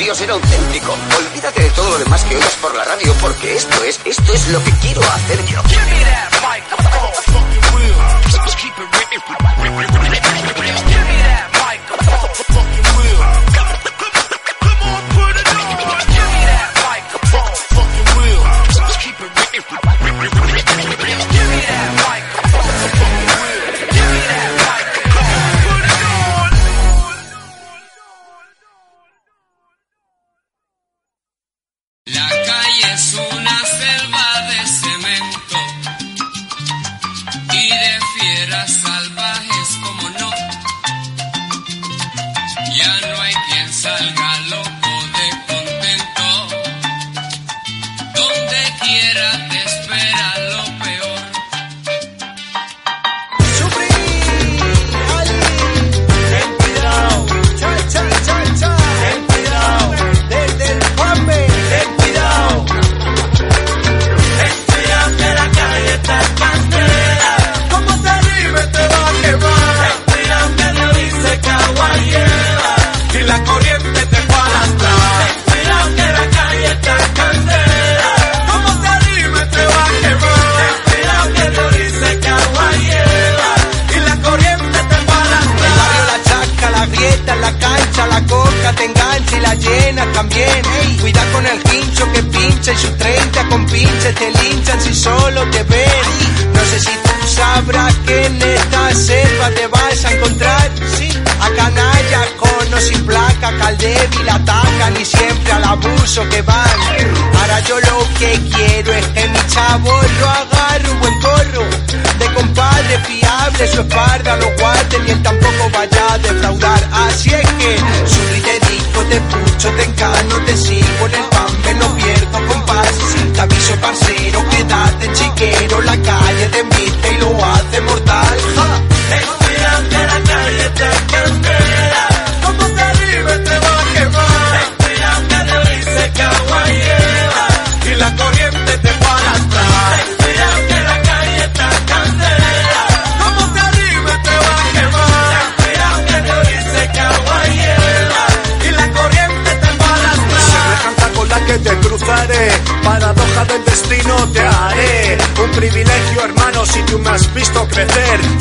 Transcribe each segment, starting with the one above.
Dios era auténtico. Olvídate de todo lo demás que oyes por la radio, porque esto es, esto es lo que quiero hacer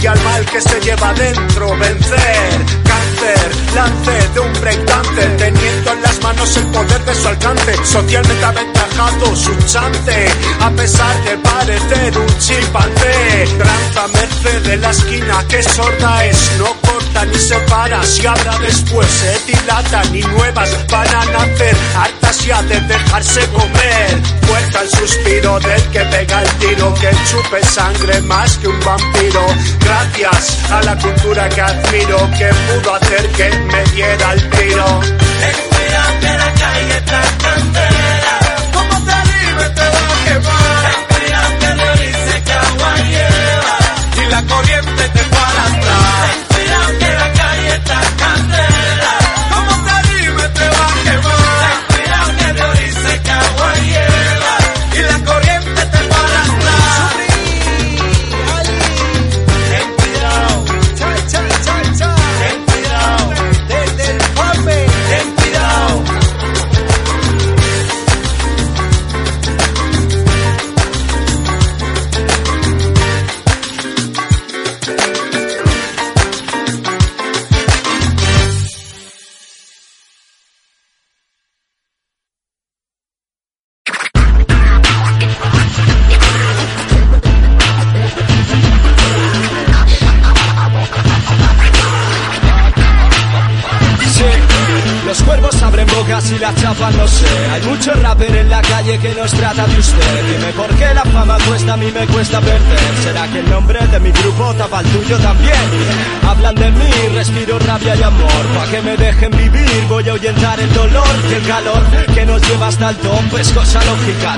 y al mal que se lleva dentro vencer. Cáncer, lance de un breakdance, teniendo en las manos el poder de su alcance, socialmente aventajado su chance, a pesar de parecer un chimpancé. Tranza merced de la esquina que sorda es, no apartan y separas y habrá después se dilatan y nuevas van a nacer. Hartas ya de dejarse comer. Fuerza el suspiro del que pega el tiro que chupe sangre más que un vampiro. Gracias a la cultura que admiro que pudo hacer que me diera el tiro. Espera la calle está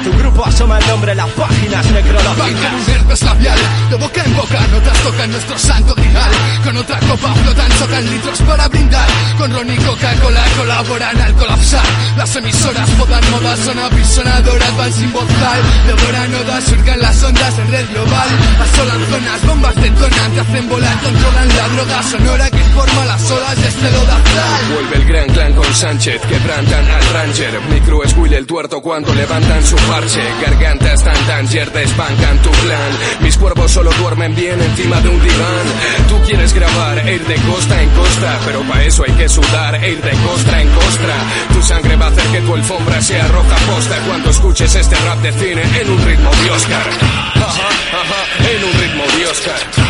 tu grupo asoma el nombre en las páginas necrológicas. labial, de boca en boca, notas tocan nuestro santo grial. Con otra copa flotan, chocan litros para brindar. Con Ron y Coca-Cola colaboran al colapsar. Las emisoras podan modas, son apisonadoras, van sin bozal. Devoran odas, surcan las ondas en red global. Asolan zonas, bombas detonan, te hacen volar, controlan la droga sonora que forma las olas de este lodazal. Vuelve el gran clan con Sánchez, quebrantan al Ranger. Mi crew es Will el tuerto cuando levantan su parche. Gargantas tan danger, desbancan tu plan. Mis cuervos solo duermen bien encima de un diván. Tú quieres grabar e ir de costa en costa, pero para eso hay que sudar e ir de costra en costra. Tu sangre va a hacer que tu alfombra sea roja posta cuando escuches este rap de cine en un ritmo de Oscar. Ajá, ajá, en un ritmo de Oscar.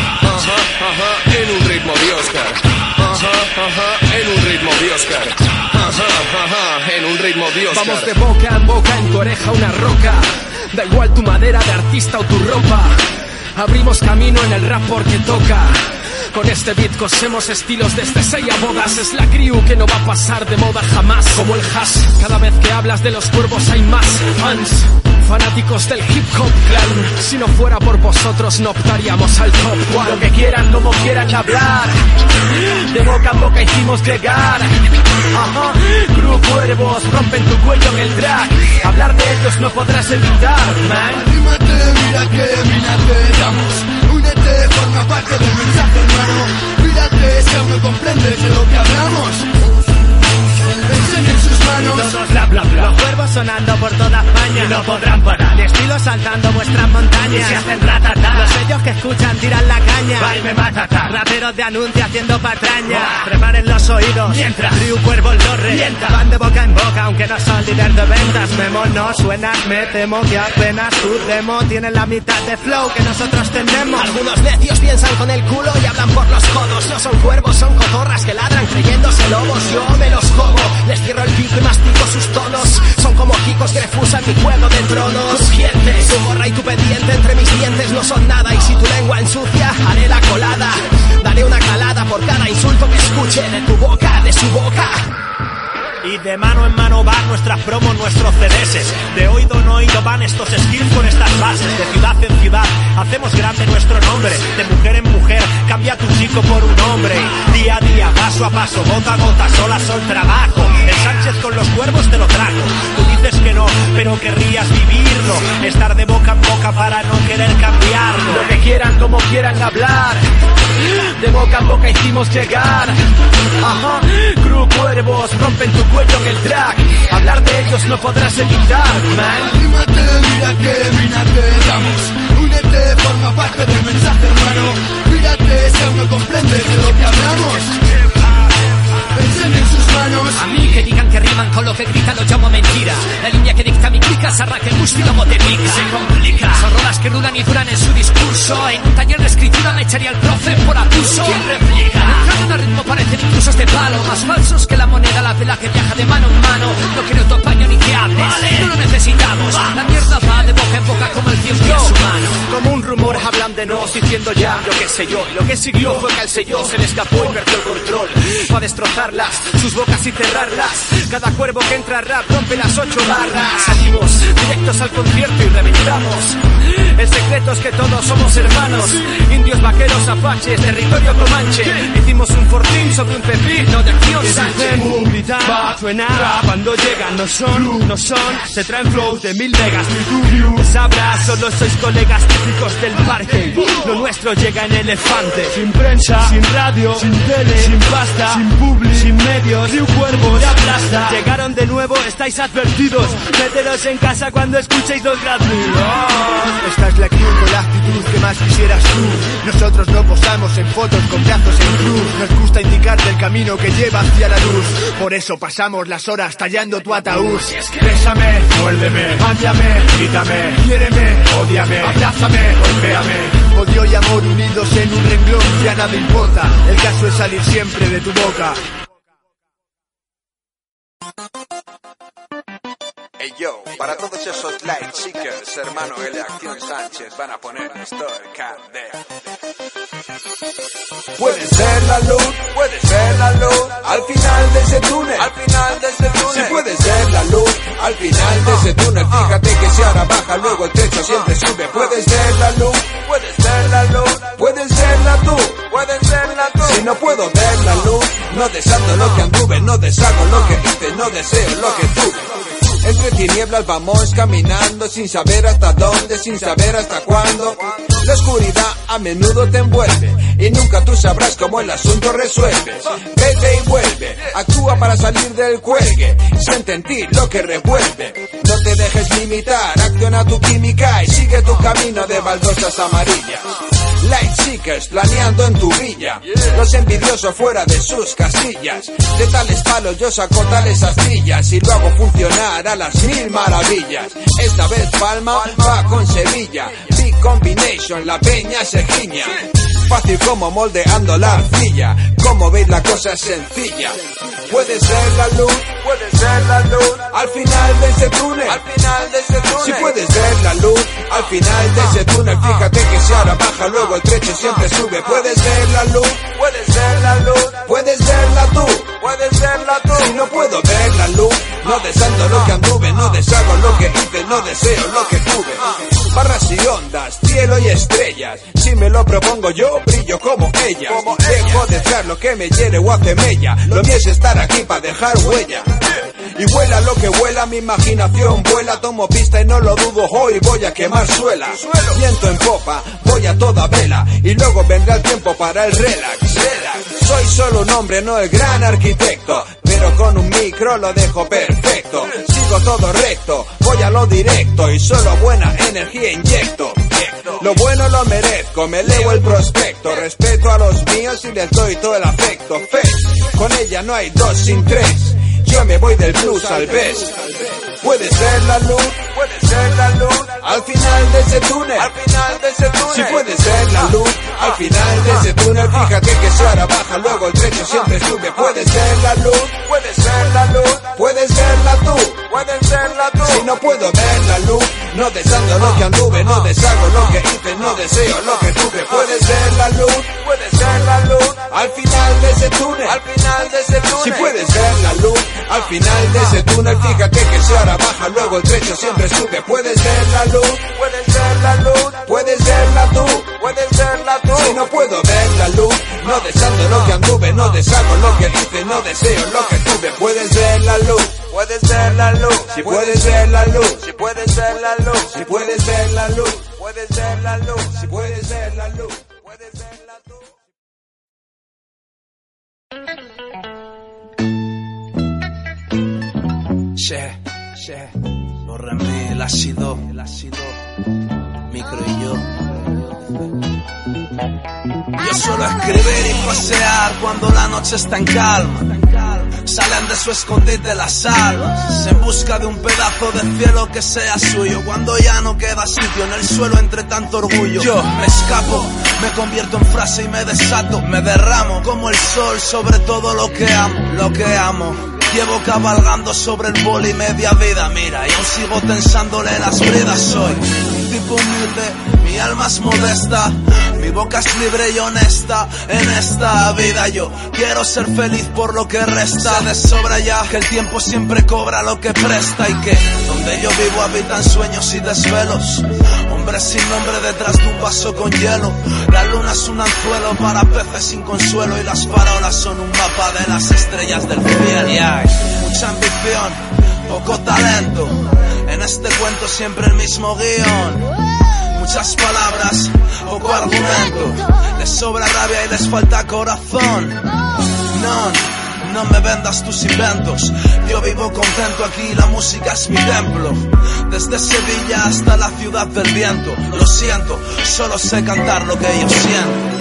En un ritmo. Vamos de boca en boca, en tu oreja una roca. Da igual tu madera de artista o tu ropa. Abrimos camino en el rap porque toca. Con este beat cosemos estilos desde seis bodas. Es la crew que no va a pasar de moda jamás. Como el hash, cada vez que hablas de los cuervos hay más fans. Fanáticos del hip hop clan. Si no fuera por vosotros, no optaríamos al top one. Lo que quieran, como quieran hablar. De boca en boca hicimos llegar. Crew cuervos, rompen tu cuello en el track. Hablar de ellos no podrás evitar, man. Anímate, mira que mina te damos. Parte del mensaje, hermano. Cuídate si aún no comprendes de lo que hablamos. Todos bla bla bla. Los cuervos sonando por toda España. Y no podrán parar. De estilo saltando vuestras montañas. Y se hacen ratata. Los sellos que escuchan tiran la caña. Baile matata. Raperos de anuncio haciendo patraña. Preparen los oídos. Mientras. Río cuervos los revienta. Van de boca en boca, aunque no son líder de ventas. Memo no suena, me temo que apenas tu demo tiene la mitad de flow que nosotros tenemos. Algunos necios piensan con el culo y hablan por los codos. No son cuervos, son cotorras que ladran creyéndose lobos. Yo me los como, les cierro el pico y mastico sus tonos. Son como jicos que refusan mi juego de tronos. Crujientes, tu gorra y tu pendiente entre mis dientes no son nada. Y si tu lengua ensucia, haré la colada. Daré una calada por cada insulto que escuche de tu boca, de su boca. Y de mano en mano van nuestras promos, nuestros CDs. De oído en oído van estos skills con estas bases. De ciudad en ciudad hacemos grande nuestro nombre. De mujer en mujer cambia tu chico por un hombre. Día a día, paso a paso, gota a gota, sol a sol, trabajo. Sánchez con los cuervos te lo trajo. Tú dices que no, pero querrías vivirlo. Estar de boca en boca para no querer cambiarlo. Lo que quieran, como quieran hablar. De boca en boca hicimos llegar. Ajá. Crew cuervos rompen tu cuello en el track. Hablar de ellos no podrás evitar, man. Anímate, mira que mina te damos. Únete, forma parte del mensaje, hermano. Cuídate si aún no comprendes de lo que hablamos. Enseñen sus manos. A mí que digan que riman con lo que gritan lo llamo mentira. La línea que dicta mi clica es arra que gusti como te pica. Se complica. Son rolas que duran y duran en su discurso. En un taller de escritura me echaría el profe por abuso. ¿Quién replica? Entrando a ritmo parecen incluso este palo. Más falsos que la moneda, la vela que viaja de mano en mano. No quiero tu apaño ni que hables. No lo necesitamos. La mierda va de boca en boca como el tiempo es humano. Como un rumor hablan de nos diciendo ya lo que sé yo. Lo que siguió fue que al sello se le escapó y perdió el control. Para destrozarlas, sus bocas y cerrarlas. Cada cuervo que entra rap rompe las ocho barras. Salimos directos al concierto y reventamos. El secreto es que todos somos hermanos. Indios, vaqueros, apaches, territorio comanche. Hicimos un fortín sobre un pepino de acción Sánchez. Va a suenar cuando llegan, no son, no son, se traen flows de mil megas, sabrás, solo sois colegas típicos del parque. Lo nuestro llega en elefante, sin prensa, sin radio, sin tele, sin pasta, sin publi, sin medios, ni un cuervo de aplasta. Llegaron de nuevo, estáis advertidos, meteros en casa cuando escuchéis dos gratuitos. Esta es la actitud con la actitud que más quisieras tú. Nosotros no posamos en fotos con brazos en cruz. Nos gusta indicarte el camino que lleva hacia la luz. Por eso pasamos las horas tallando tu ataúd. Bésame, muérdeme, mándame, quítame, quiéreme, odiame, abrázame, golpéame. Odio y amor unidos en un renglón, ya nada importa. El caso es salir siempre de tu boca. Hey yo, para todos esos light chicas, hermano L. Acción Sánchez van a poner estoy candela. Puede ser la luz, puede ser la luz, al final de ese túnel, al final de ese túnel. Sí puede ser la luz, al final de ese túnel. Fíjate que si ahora baja, luego el techo siempre sube. Puede ser la luz, puede ser la luz, puede serla tú, puede serla tú. Si no puedo ver la luz, no desando lo que anduve, no deshago lo que hice, no deseo lo que tuve. Entre tinieblas vamos caminando sin saber hasta dónde, sin saber hasta cuándo. La oscuridad a menudo te envuelve y nunca tú sabrás cómo el asunto resuelve. Vete y vuelve, actúa para salir del cuelgue. Siente en ti lo que revuelve. No te dejes limitar, acciona tu química y sigue tu camino de baldosas amarillas. Light Seekers planeando en tu villa. Los envidiosos fuera de sus casillas. De tales palos yo saco tales astillas y lo hago funcionar a las mil maravillas. Esta vez Palma va con Sevilla. Big combination, la peña se giña. Fácil como moldeando la arcilla. Como veis la cosa es sencilla. Puede ser la luz, puede ser la luz. Al final de ese túnel, al final de ese túnel. Si puede ser la luz, al final de ese túnel. Fíjate que si ahora baja, luego el trecho siempre sube. Puede ser la luz, puede ser la luz. Puede serla tú, puede serla tú. Si no puedo ver la luz, no desando lo que anduve, no deshago lo que hice, no deseo lo que tuve. Barras y ondas, cielo y estrellas. Si me lo propongo yo, brillo como ellas. Dejo de ser lo que me hiere o hace mella. Lo mío es estar aquí para dejar huella. Y vuela lo que vuela, mi imaginación vuela, tomo pista y no lo dudo, hoy voy a quemar suela. Viento en popa, voy a toda vela, y luego vendrá el tiempo para el relax. Soy solo un hombre, no el gran arquitecto, pero con un micro lo dejo perfecto. Sigo todo recto, voy a lo directo y solo buena energía inyecto. Lo bueno lo merezco, me leo el prospecto, respeto a los míos y les doy todo el afecto. Fe, con ella no hay dos sin tres. Yo me voy del blues al best. Puede ser la luz, puede ser la luz. Al final de ese túnel, al final de ese túnel. Si puede ser la luz, al final de ese túnel. Fíjate que si ahora baja, luego el trecho siempre sube. Puede ser la luz, puede ser la luz. Puede serla tú, puede serla tú. Si no puedo ver la luz, no desando lo que anduve, no deshago lo que hice, no deseo lo que tuve. Puede ser la luz, puede ser la luz. Al final de ese túnel, al final de ese túnel. Si puede ser la luz, al final de ese túnel. Fíjate que si ahora baja, luego el trecho siempre sube. Puede ser la luz, puede ser la luz. Puede serla tú, puede serla tú. Si no puedo ver la luz, no desando lo que anduve, no deshago lo que hice, no deseo lo que tuve. Puede ser la luz. Puede ser la luz, si puede ser la luz, si puede ser la luz, si puede ser la luz, puede ser la luz, si puede ser la luz, puede ser la luz. Che, remé, el ácido, el ácido, micro y yo. Yo suelo escribir y pasear cuando la noche está en calma. Salen de su escondite las almas en busca de un pedazo de cielo que sea suyo. Cuando ya no queda sitio en el suelo entre tanto orgullo, yo me escapo, me convierto en frase y me desato. Me derramo como el sol sobre todo lo que amo, lo que amo. Llevo cabalgando sobre el boli media vida, mira, y aún sigo tensándole las bridas. Tipo humilde, mi alma es modesta, mi boca es libre y honesta. En esta vida yo quiero ser feliz por lo que resta. De sobra ya que el tiempo siempre cobra lo que presta y que donde yo vivo habitan sueños y desvelos. Hombres sin nombre detrás de un vaso con hielo. La luna es un anzuelo para peces sin consuelo y las farolas son un mapa de las estrellas del cielo. Mucha ambición, poco talento. En este cuento siempre el mismo guion. Muchas palabras, poco argumento. Les sobra rabia y les falta corazón. No, no me vendas tus inventos. Yo vivo contento aquí, la música es mi templo. Desde Sevilla hasta la ciudad del viento. Lo siento, solo sé cantar lo que yo siento.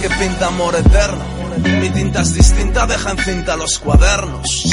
Que pinta amor eterno. Mi tinta es distinta, deja en cinta los cuadernos.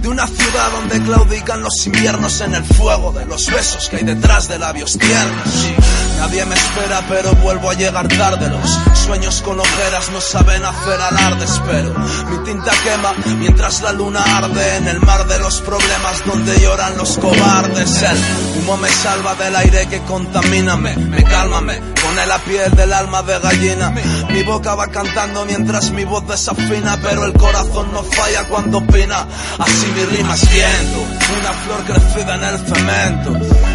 De una ciudad donde claudican los inviernos en el fuego de los besos que hay detrás de labios tiernos. Nadie me espera, pero vuelvo a llegar tarde. Los sueños con ojeras no saben hacer alardes, pero mi tinta quema mientras la luna arde en el mar de los problemas donde lloran los cobardes. El humo me salva del aire que contamina, me, me calma, me pone la piel del alma de gallina. Mi boca va cantando mientras mi voz desafina, pero el corazón no falla cuando opina. Así mi rima es viento, una flor crecida en el cemento.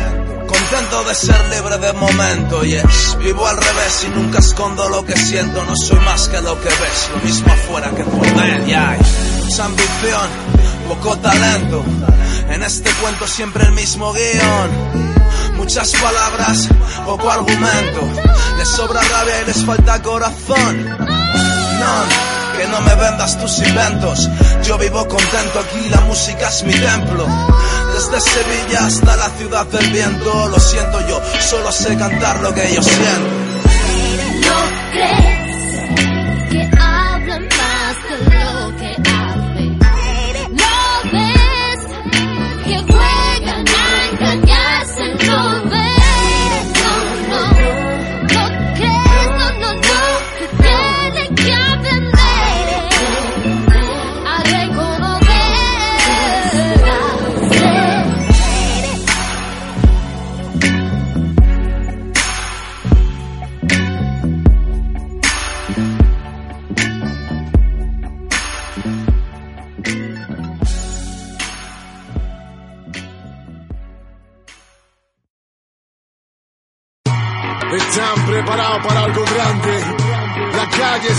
Contento de ser libre de momento, yes. Vivo al revés y nunca escondo lo que siento. No soy más que lo que ves, lo mismo afuera que por dentro. Y hay mucha ambición, poco talento. En este cuento siempre el mismo guion. Muchas palabras, poco argumento. Les sobra rabia y les falta corazón. No, que no me vendas tus inventos. Yo vivo contento aquí, la música es mi templo. Desde Sevilla hasta la ciudad del viento, lo siento yo, solo sé cantar lo que yo siento. ¿No crees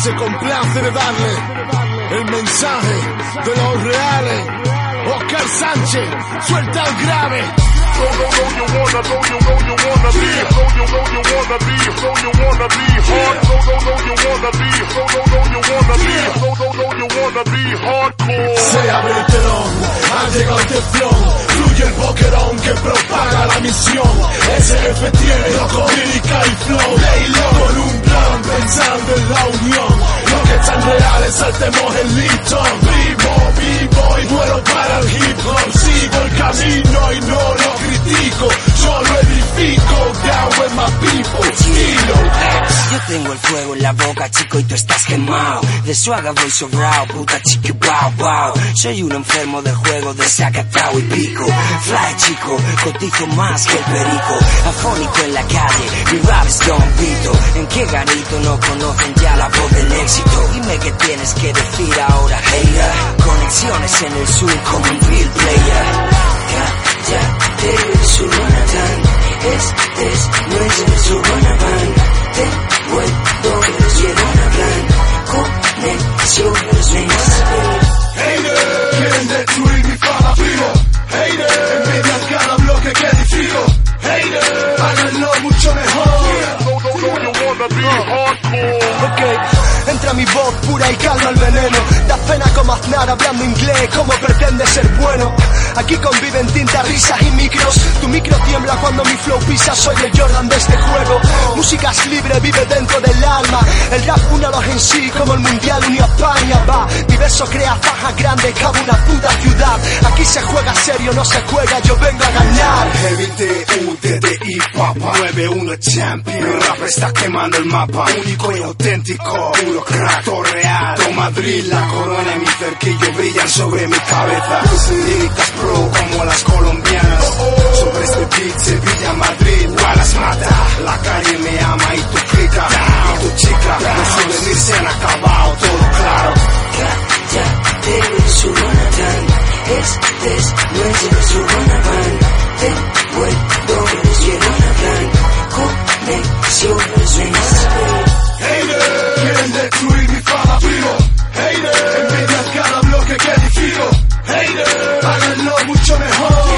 se complace de darle el mensaje de los reales. Oscar Sánchez, suelta el grave. Se abre el telón, ha llegado el teflón, fluye el boquerón que propaga la misión. SF tiene loco, lírica y flow, con un plan pensando en la unión. Lo que están reales, saltemos el listón. Vivo, vivo y muero para el hip hop. Sigo el camino y no lo critico, yo lo edifico. Down with my people, tengo el fuego en la boca, chico, y tú estás quemado. De suaga voy sobrado, puta chiqui, wow, wow. Soy un enfermo del juego de sacatao y pico. Fly, chico, cotizo más que el perico. Afónico en la calle, mi rap es Don. ¿En qué garito no conocen ya la voz del éxito? Dime qué tienes que decir ahora, hater. Conexiones en el sur como un real player. Cállate, Subanatán. Este es nuestro Subanatán. Te puedo llevar a plan. Conexiones. Hater, quieren destruir mi fama vivo. Hater, envidian cada bloque que edifico. Hater, háganlo mucho mejor. Ok, entra mi voz pura y calma el veneno. Da pena como Aznar hablando inglés, como pretende ser bueno. Aquí conviven tinta, risas y micros. Tu micro tiembla cuando mi flow pisa, soy el Jordan de este juego. Música es libre, vive dentro del alma. El rap une a los en sí, como el mundial unió a España. Va, mi verso crea fajas grandes, cabe una puta ciudad. Aquí se juega serio, no se juega, yo vengo a ganar. T-U-D-D-I Papa 9-1 Champion Rap está quemando el mapa Único y auténtico Todo real Todo Madrid, la corona y mi cerquillo brillan sobre mi cabeza Líricas pro como las colombianas Sobre este beat Sevilla, Madrid, las mata La calle me ama y tu clica Y tu chica Los souvenirs se han acabado, todo claro Cállate, Subanatán. Este es nuestro Subanatán. Te puedo llevar a plan. Conexiones. Hater, quieren destruir mi fama vivo. Hater, envidian cada bloque que edifico. Hater, háganlo mucho mejor.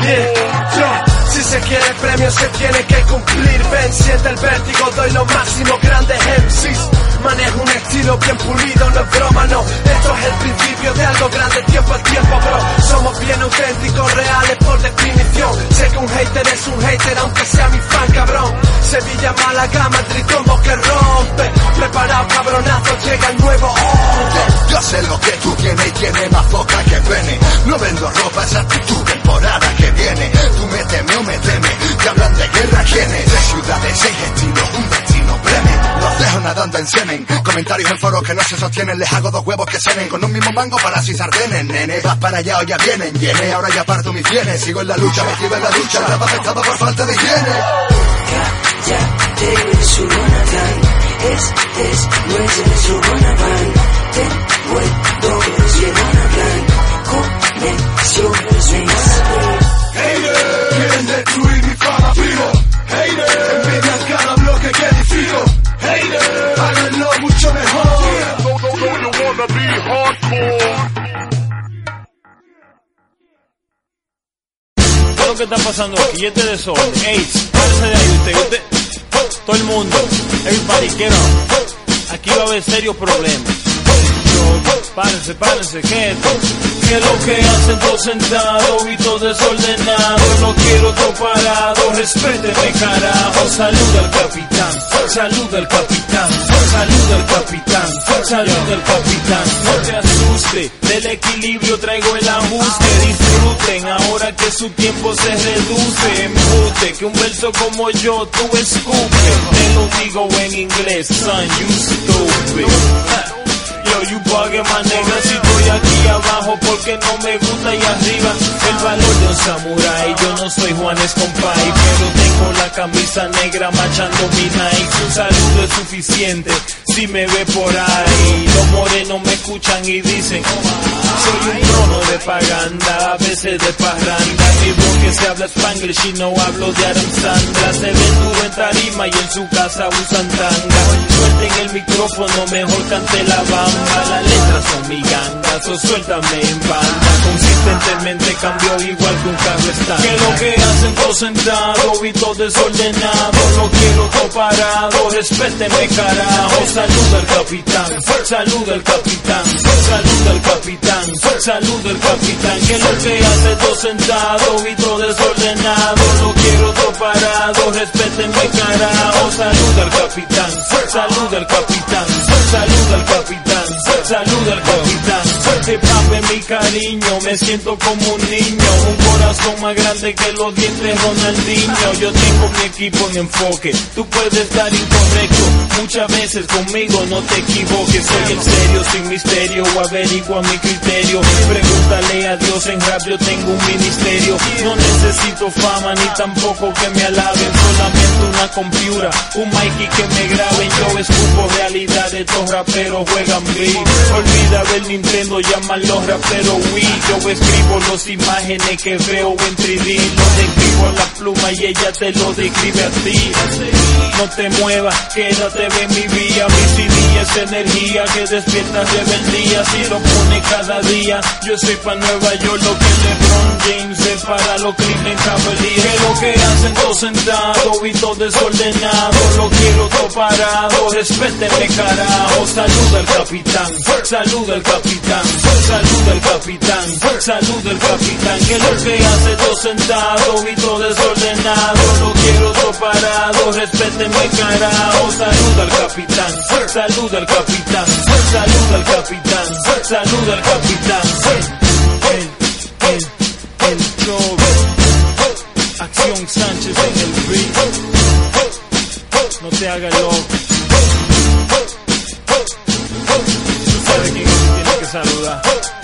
Yeah, yo, si se quiere premio se tiene que cumplir. Ven, siente el vértigo, doy lo máximo, grandes MCs. Manejo un estilo bien pulido, no es broma, no. Esto es el principio de algo grande, tiempo al tiempo, bro. Somos bien auténticos, reales por definición. Sé que un hater es un hater, aunque sea mi fan, cabrón. Sevilla, Málaga, Madrid, como que rompe. Preparado, cabronazo, llega el nuevo orden. Yo sé lo que tú tienes y tiene más boca que pene. No vendo ropa, esa actitud temporada que viene. Tú méteme o méteme, que hablan de guerra quienes. De ciudades, seis estilos, un destino premio. Dejo nadando en semen. Comentarios en foros que no se sostienen, les hago dos huevos que cenen. Con un mismo mango para así sardenes, nene. Vas para allá o ya vienen, viene. Ahora ya parto mis bienes. Sigo en la lucha, metido en la ducha. Rap afectado por falta de higiene. Cállate, Subanatán. Este es nuestro Subanatán. Te puedo Subanatán. Conexión Subanatán. Hater, quieren destruir mi fama vivo. Hater, envidian cada bloque que edifico. Hater, mejor. ¿Qué es lo está pasando? Este desorden. AIDS, párese de ahí usted. usted. Todo el mundo. Get up. Aquí va a haber serios problemas. Párense, párense. ¿Qué es lo que hacen todos sentados y todo desordenado? No quiero todo parado, respéteme carajo. Saluda al capitán, saluda al capitán, saluda al capitán, saluda al capitán. No te asuste, del equilibrio traigo el ajuste. Disfruten ahora que su tiempo se reduce. Embute que un verso como yo tú escupe. Te lo digo en inglés, son you stupid. Yo, you bugging my nigga. Si estoy aquí abajo porque no me gusta y arriba El valor de un samurái. Yo no soy Juanes Compay Pero tengo la camisa negra machando mi Nike. Un saludo es suficiente si me ve por ahí Los morenos me escuchan y dicen Soy un trono de paganda A veces de parranda. Mi bloque se habla spanglish y no hablo de Adam Sandra Se ven duro en tarima y en su casa usan tanga. Suelten el micrófono, mejor cante la bamba. Las letras son mi ganga, suéltame en banda. Consistentemente cambio igual que un carro está Que lo que hacen todos sentados y todo desordenado Lo quiero todo parado, respéteme carajo Saluda al capitán, saluda al capitán Saluda al capitán, saluda al capitán Que lo que hace todo sentado todo desordenado Lo quiero todo parado, respétenme carajo Saluda al capitán, saluda al capitán Saluda al capitán, saluda al capitán hop es mi cariño, me siento como un niño Un corazón más grande que los dientes Ronaldinho Yo tengo mi equipo en enfoque, tú puedes estar incorrecto Muchas veces conmigo no te equivoques Soy el serio, sin misterio, averigua mi criterio Pregúntale a Dios en rap, yo tengo un ministerio No necesito fama ni tampoco que me alaben Solamente una computer, un mic y que me graben Yo escupo realidad, estos raperos juegan beat Olvida ver Nintendo, llaman los raperos Wii Yo escribo las imágenes que veo en 3D Lo describo a la pluma y ella te lo describe a ti No te muevas, quédate en mi vía Mi CD es energía que despierta rebeldía Si lo pone cada día, yo soy pa' Nueva York Lo que LeBron James es para los crimen Cavaliers. Que lo que hacen todos sentados y todo desordenado Lo quiero todo parado, respétenme carajo Saluda al capitán, saluda al capitán Saluda al capitán, saluda al capitán. Que lo que hace todo sentado y todo desordenado Lo quiero todo parado, respétenme carajo Saluda al capitán, saluda al capitán. Saluda al capitán, saluda al capitán. El, el, Acción Sánchez en el beat No te hagas loco. Tú sabes quién tiene que saludar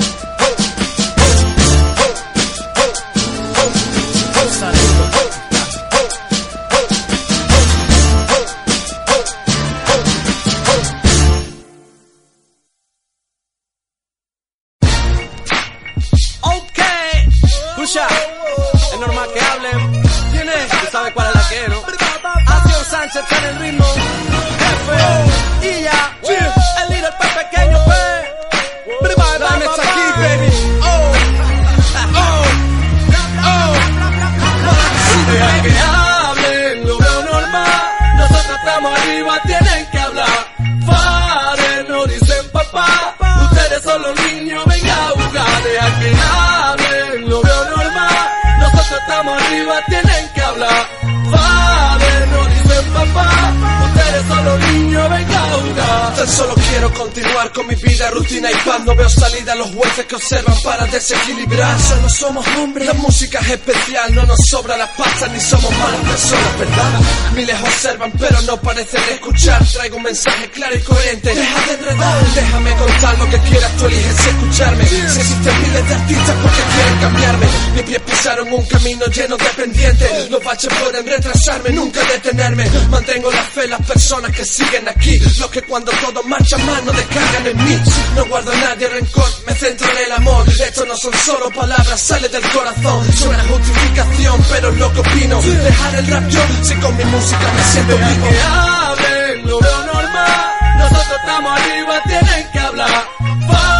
Tan solo quiero continuar con mi vida, rutina y paz. No veo salida a los jueces que observan para desequilibrar. Solo somos hombres, la música es especial, no nos sobra la pasta ni somos malas personas, ¿verdad? Miles observan, pero no parecen escuchar. Traigo un mensaje claro y coherente. Deja de enredar, déjame contar lo que quieras, tú eliges escucharme. Si existen miles de artistas porque quieren cambiarme. Mis pies pisaron un camino lleno de pendientes. Los baches pueden retrasarme, nunca detenerme. Mantengo la fe en las personas que siguen aquí. Los que cuando todo marcha mal no descargan en mí. No guardo a nadie rencor, me centro en el amor. Esto no son solo palabras, sale del corazón. Suena justificación, pero es lo que opino. Dejar el rap yo, si con mi música me siento vivo. Que hablen, lo veo normal. Nosotros estamos arriba, tienen que hablar.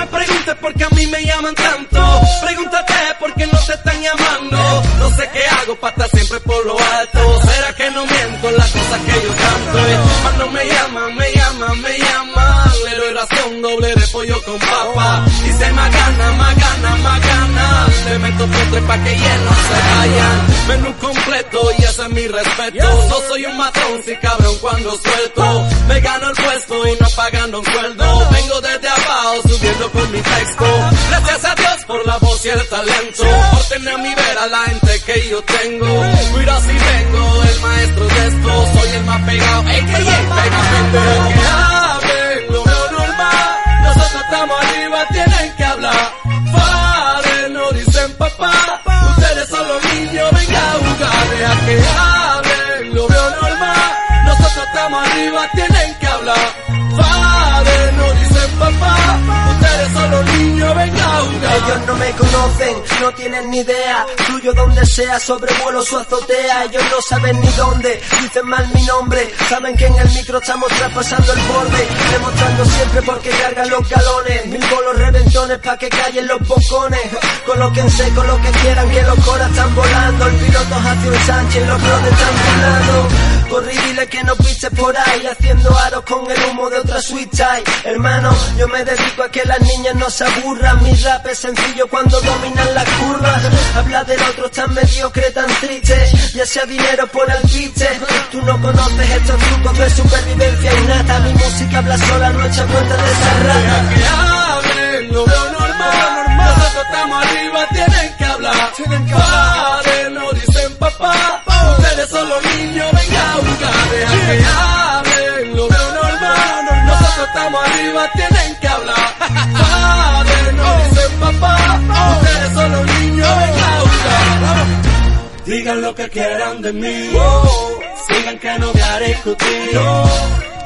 Me preguntes por qué a mí me llaman tanto. Pregúntate por qué no te están llamando. No sé qué hago para estar siempre por lo alto. ¿Será que no miento en las cosas que yo canto? Cuando me llaman, me llaman, me llaman. Le doy razón, doble de pollo con papa. Se me gana, más gana, más gana. Le meto postre pa' que llenos se vayan. Menú completo y ese es mi respeto. No soy un matón, si cabrón cuando suelto. Me gano el puesto y no pagando un sueldo. Vengo desde abajo subiendo con mi texto. Gracias a Dios por la voz y el talento. Por tener a mi vera la gente que yo tengo. Mira si vengo, el maestro de esto. Soy el más pegado, a.k.a. pegamente. Que hablen, lo normal. Nosotros estamos arriba, tienen que hablar. Ustedes son los niños, venga a jugar. Deja que hablen, lo veo normal. Nosotros estamos arriba, tienen que hablar. Los niños, venga a jugar. Ellos no me conocen, no tienen ni idea. Tuyo donde sea, sobrevuelo su azotea. Ellos no saben ni dónde, dicen mal mi nombre. Saben que en el micro estamos traspasando el borde. Demostrando siempre porque cargan los galones. Mil bolos reventones pa' que callen los bocones. Colóquense con lo que quieran, que los coras están volando. El piloto hacia un Sánchez, los drones están volando. Corrí, dile que no pises por ahí, haciendo aros con el humo de otra switch tie. Hermano, yo me dedico a que las niñas no se aburran. Mi rap es sencillo cuando dominan las curvas. Habla del otro tan mediocre, tan triste. Ya sea dinero por el piste. Tú no conoces estos trucos de supervivencia innata. Mi música habla sola, no echa cuenta de esa rata. que hablen, lo veo normal. Nosotros estamos arriba, tienen que hablar. Padre, no dicen papá. Ustedes son los niños, venga a jugar. Deja que hablen, lo veo normal. Nosotros estamos arriba, tienen que hablar. Padre, no dicen papá. Ustedes son los niños, venga a jugar. Digan lo que quieran de mí. Sigan que no voy a discutir.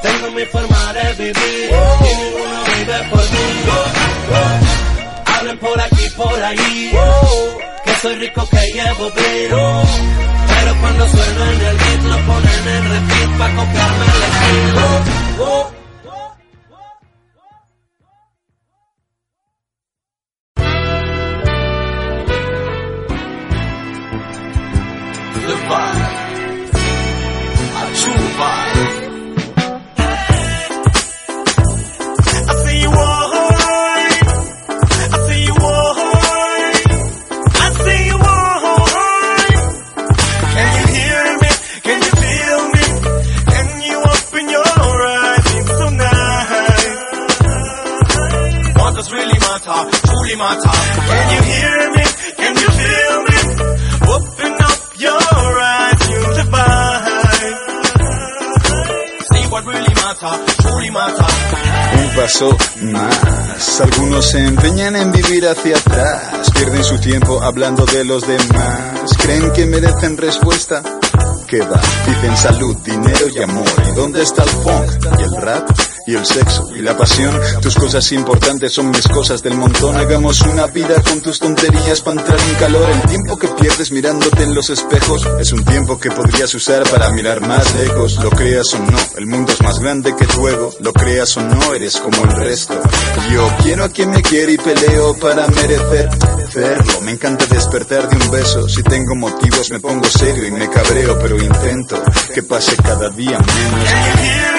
Tengo mi forma de vivir y ninguno vive por mí. Hablen por aquí, por ahí, que soy rico, que llevo. Pero cuando sueno en el beat lo ponen en repeat pa' copiarme el estilo. Un paso más. Algunos se empeñan en vivir hacia atrás. Pierden su tiempo hablando de los demás. ¿Creen que merecen respuesta? ¿Qué va? Dicen salud, dinero y amor. ¿Y dónde está el funk? ¿Y el rap? Y el sexo y la pasión. Tus cosas importantes son mis cosas del montón. Hagamos una vida con tus tonterías para entrar en calor. El tiempo que pierdes mirándote en los espejos es un tiempo que podrías usar para mirar más lejos. Lo creas o no, el mundo es más grande que tu ego. Lo creas o no, eres como el resto. Yo quiero a quien me quiere y peleo para merecer verlo. Me encanta despertar de un beso. Si tengo motivos me pongo serio y me cabreo, pero intento que pase cada día menos.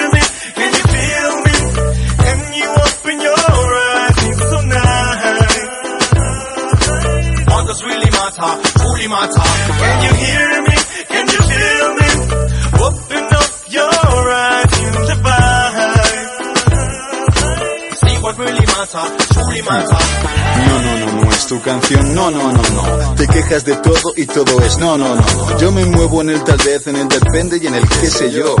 Can you hear me? Can you feel me? Open up your eyes. Vibe. See what really matter? Truly matter. No, no, no, no es tu canción, no, no, no, no. Te quejas de todo y todo es no, no, no, no. Yo me muevo en el tal vez, en el depende y en el qué sé yo.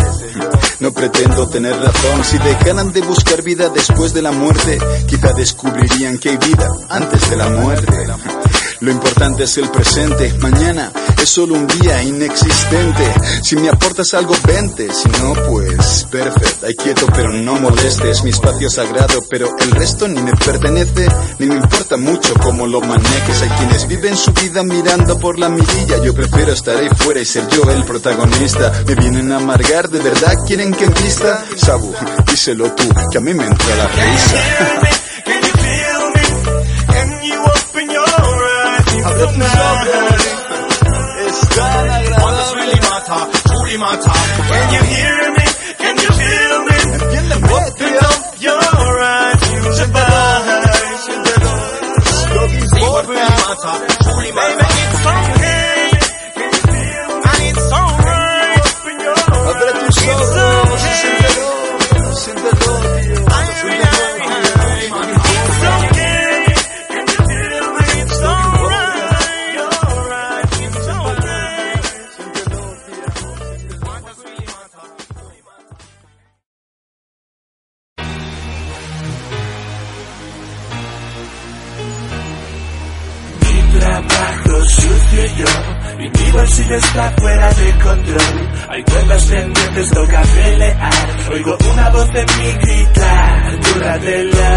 No pretendo tener razón. Si dejaran de buscar vida después de la muerte, quizá descubrirían que hay vida antes de la muerte. Lo importante es el presente. Mañana es solo un día inexistente. Si me aportas algo, vente. Si no, pues perfecto. Hay quieto, pero no molestes. Mi espacio sagrado, pero el resto ni me pertenece, ni me importa mucho cómo lo manejes. Hay quienes viven su vida mirando por la mirilla. Yo prefiero estar ahí fuera y ser yo el protagonista. Me vienen a amargar, ¿de verdad quieren que envista? Sabu, díselo tú, que a mí me entra la risa. Eyes? It's so nice. What does really matter? Truly matter. Can you hear me? Can you feel me? Open up your eyes. Feel the vibe. See what really matter? Truly matter. It's control. Hay cuerdas pendientes, toca pelear. Oigo una voz en mi gritar. Dúratelo,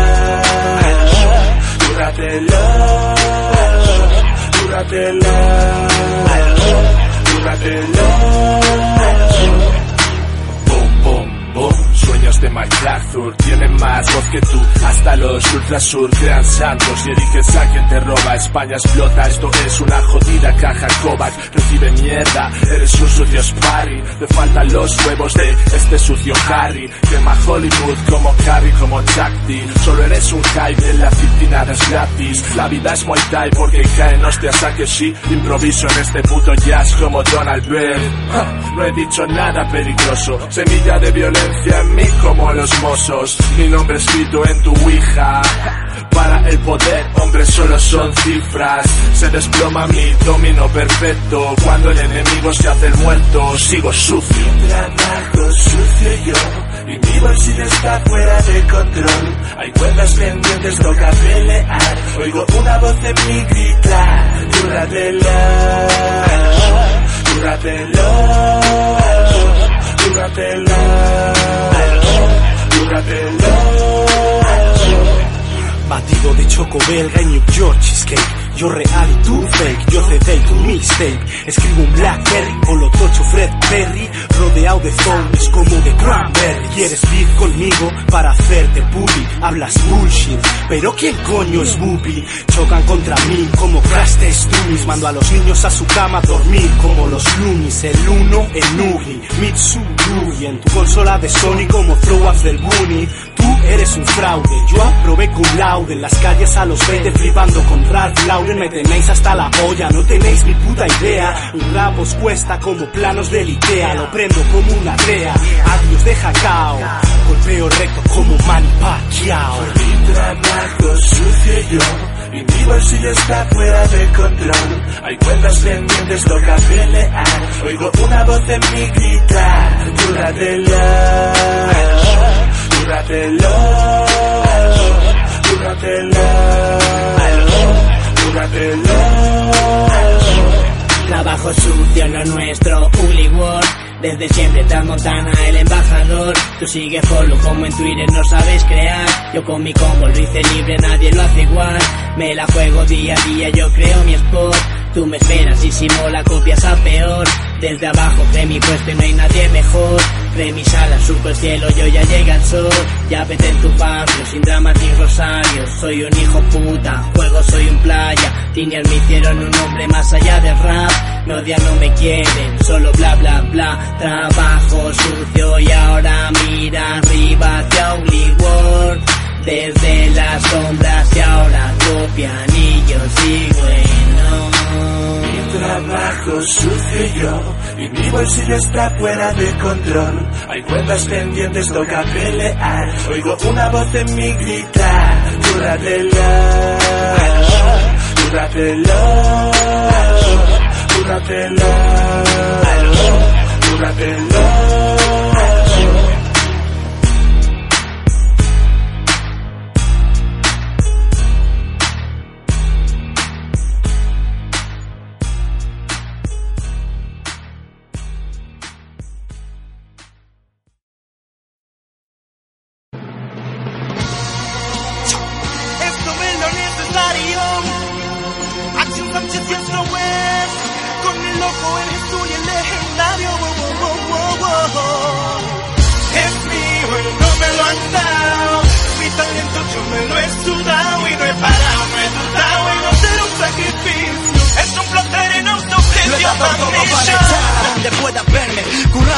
dúratelo, dúratelo, dúratelo. Sueños de Mike Arthur tienen más voz que tú. Hasta los ultrasur crean santos y eliges a quien te roba. España explota, esto es una jodida caja Kovac. Recibe mierda, eres un sucio Sparry. Te faltan los huevos de este sucio Harry. Quema Hollywood como Carrie, como D. Solo eres un hype en la piscina es gratis. La vida es Muay Thai porque caen hostias a que sí. Improviso en este puto jazz como Donald Bell. No he dicho nada peligroso. Semilla de violencia en mí como los mozos. Mi nombre escrito en tu Ouija. Para el poder, hombres solo son cifras. Se desploma mi domino perfecto. Cuando el enemigo se hace el muerto, sigo sucio. Trabajo sucio yo. Y mi bolsillo está fuera de control. Hay cuerdas pendientes, toca pelear. Oigo una voz en mi gritar. Dúratelo, dúratelo, dúratelo, Batido de choco belga en New York cheesecake Yo real y tú fake, yo CD y tu mixtape. Escribo un Blackberry con lo tocho Fred Perry. Rodeado de zombies como de cranberry. Quieres beef conmigo para hacerte puppy Hablas bullshit, pero ¿quién coño es Whoopi? Chocan contra mí como Crash Test Dummies. Mando a los niños a su cama a dormir como los Loonies El uno en Nugi, Mitsu Yugi En tu consola de Sony como throw-ups del Bunny Tú eres un fraude, yo aprobé cum laude En las calles a los 20 flipando con Ralph Me tenéis hasta la polla, no tenéis ni puta idea Un rap cuesta como planos del Ikea Lo prendo como una rea, adiós deja cao Golpeo recto como Manny Pacquiao Mi trabajo sucio yo y mi bolsillo está fuera de control. Hay cuentas pendientes, toca pelear. Oigo una voz en mi gritar. Dúratelo, dúratelo, dúratelo, trabajo sucio, lo nuestro, Uli World. Desde siempre tras Montana, el embajador. Tú sigues follow como en Twitter, no sabes crear. Yo con mi combo lo hice libre, nadie lo hace igual. Me la juego día a día, yo creo mi spot. Tú me esperas y si mola copias a peor. Desde abajo de mi puesto y no hay nadie mejor. De mis alas surco el cielo, yo ya llega el sol. Ya vete en tu barrio, sin dramas ni rosarios. Soy un hijo puta, juego soy un playa. Tinias me hicieron un hombre más allá del rap. Me odian, no me quieren, solo bla bla bla. Trabajo sucio y ahora mira arriba hacia World. Desde las sombras y ahora y yo sigo en Mi trabajo sucio yo y mi bolsillo está fuera de control. Hay cuentas pendientes, toca pelear. Oigo una voz en mi gritar. Dúratelo, dúratelo, dúratelo, dúratelo.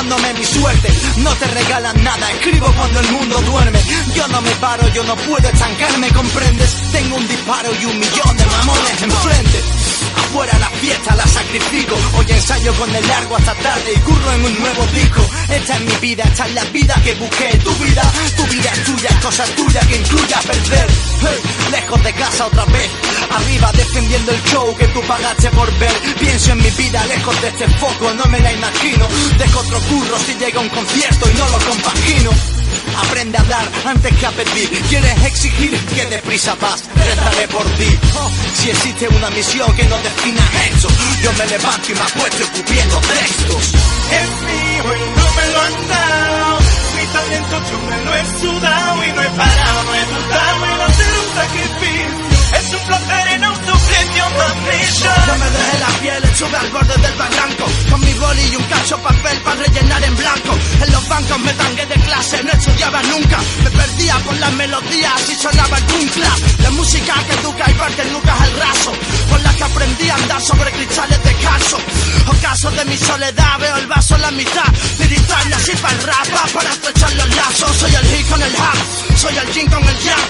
Currándome mi suerte. No te regalan nada, escribo cuando el mundo duerme. Yo no me paro, yo no puedo estancarme, ¿comprendes? Tengo un disparo y un millón de mamones enfrente. Afuera la fiesta la sacrifico. Hoy ensayo con el largo hasta tarde y curro en un nuevo disco. Esta es mi vida, esta es la vida que busqué. Tu vida, tu vida es tuya, es cosa tuya que incluya perder. Lejos de casa otra vez. Arriba defendiendo el show que tú pagaste por ver. Pienso en mi vida lejos de este foco, no me la imagino. Dejo otro curro si llega un concierto y no lo compagino. Aprende a dar antes que a pedir. ¿Quieres exigir? Que deprisa vas, rezaré por ti. Oh, si existe una misión que nos destina a esto, yo me levanto y me apuesto escupiendo textos. Es mío y no me lo han dado. Mi talento yo me lo he sudado y no he parado, no he dudado en hacer un sacrificio. Es un placer en Yo me dejé la piel, estuve al borde del barranco. Con mi boli y un cacho papel para rellenar en blanco. En los bancos me tangué de clase, no estudiaba nunca. Me perdía por las melodías y sonaba el clap. La música que educa y parte nunca al raso. Por la que aprendí a andar sobre cristales de caso Ocaso de mi soledad, veo el vaso en la mitad. Tiritarle así para el rapa, para estrechar los lazos. Soy el hit con el hap, soy el jean con el jam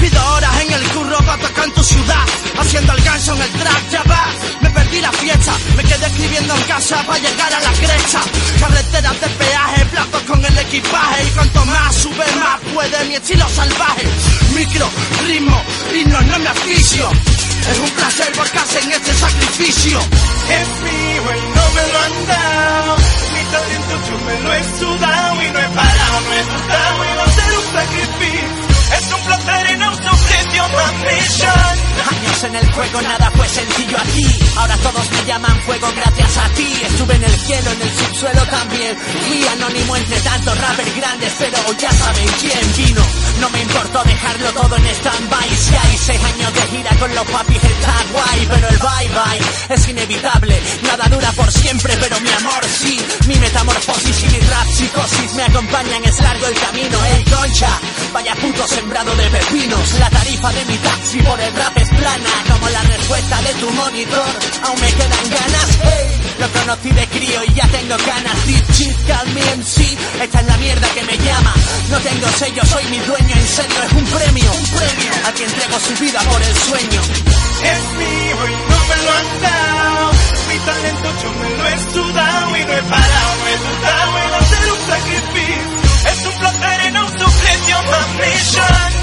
Pido horas en el curro para tocar en tu ciudad. Haciendo el ganso en el track, ya va. Me perdí la fiesta, me quedé escribiendo en casa para llegar a la cresta. Carreteras de peaje, platos con el equipaje. Y cuanto más sube más puede mi estilo salvaje. Micro, ritmo, ritmo, no me aficio. Es un placer volcarse en este sacrificio. Es y no me lo han. Talento yo me lo he sudado y no he parado, no he dudado en hacer un sacrificio. Es un placer en autoprecio, mission. Años en el juego, nada fue sencillo aquí. Ahora todos me llaman fuego gracias a ti. Estuve en el cielo, en el subsuelo también. Fui anónimo entre tantos rappers grandes, pero ya saben quién vino. No me importó dejarlo todo en stand-by. Si hay seis años de gira con los papis está guay, pero el bye bye es inevitable. Nada dura por siempre, pero mi amor sí. Mi metamorfosis y mi rap psicosis me acompañan, es largo el camino. Ey, concha, vaya puto sembrado de pepinos. La tarifa de mi taxi por el rap es plana, como la respuesta de tu monitor. Aún me quedan ganas, hey. Lo conocí de crío y ya tengo ganas. Deep shit, MC. Esta es la mierda que me llama. No tengo sello, soy mi dueño. En serio, es un premio, un premio. A quien entrego su vida por el sueño. Es mío y no me lo han dado. Mi talento yo me lo he sudado y no he parado, no he dudado en hacer un sacrificio. Es un placer a mission.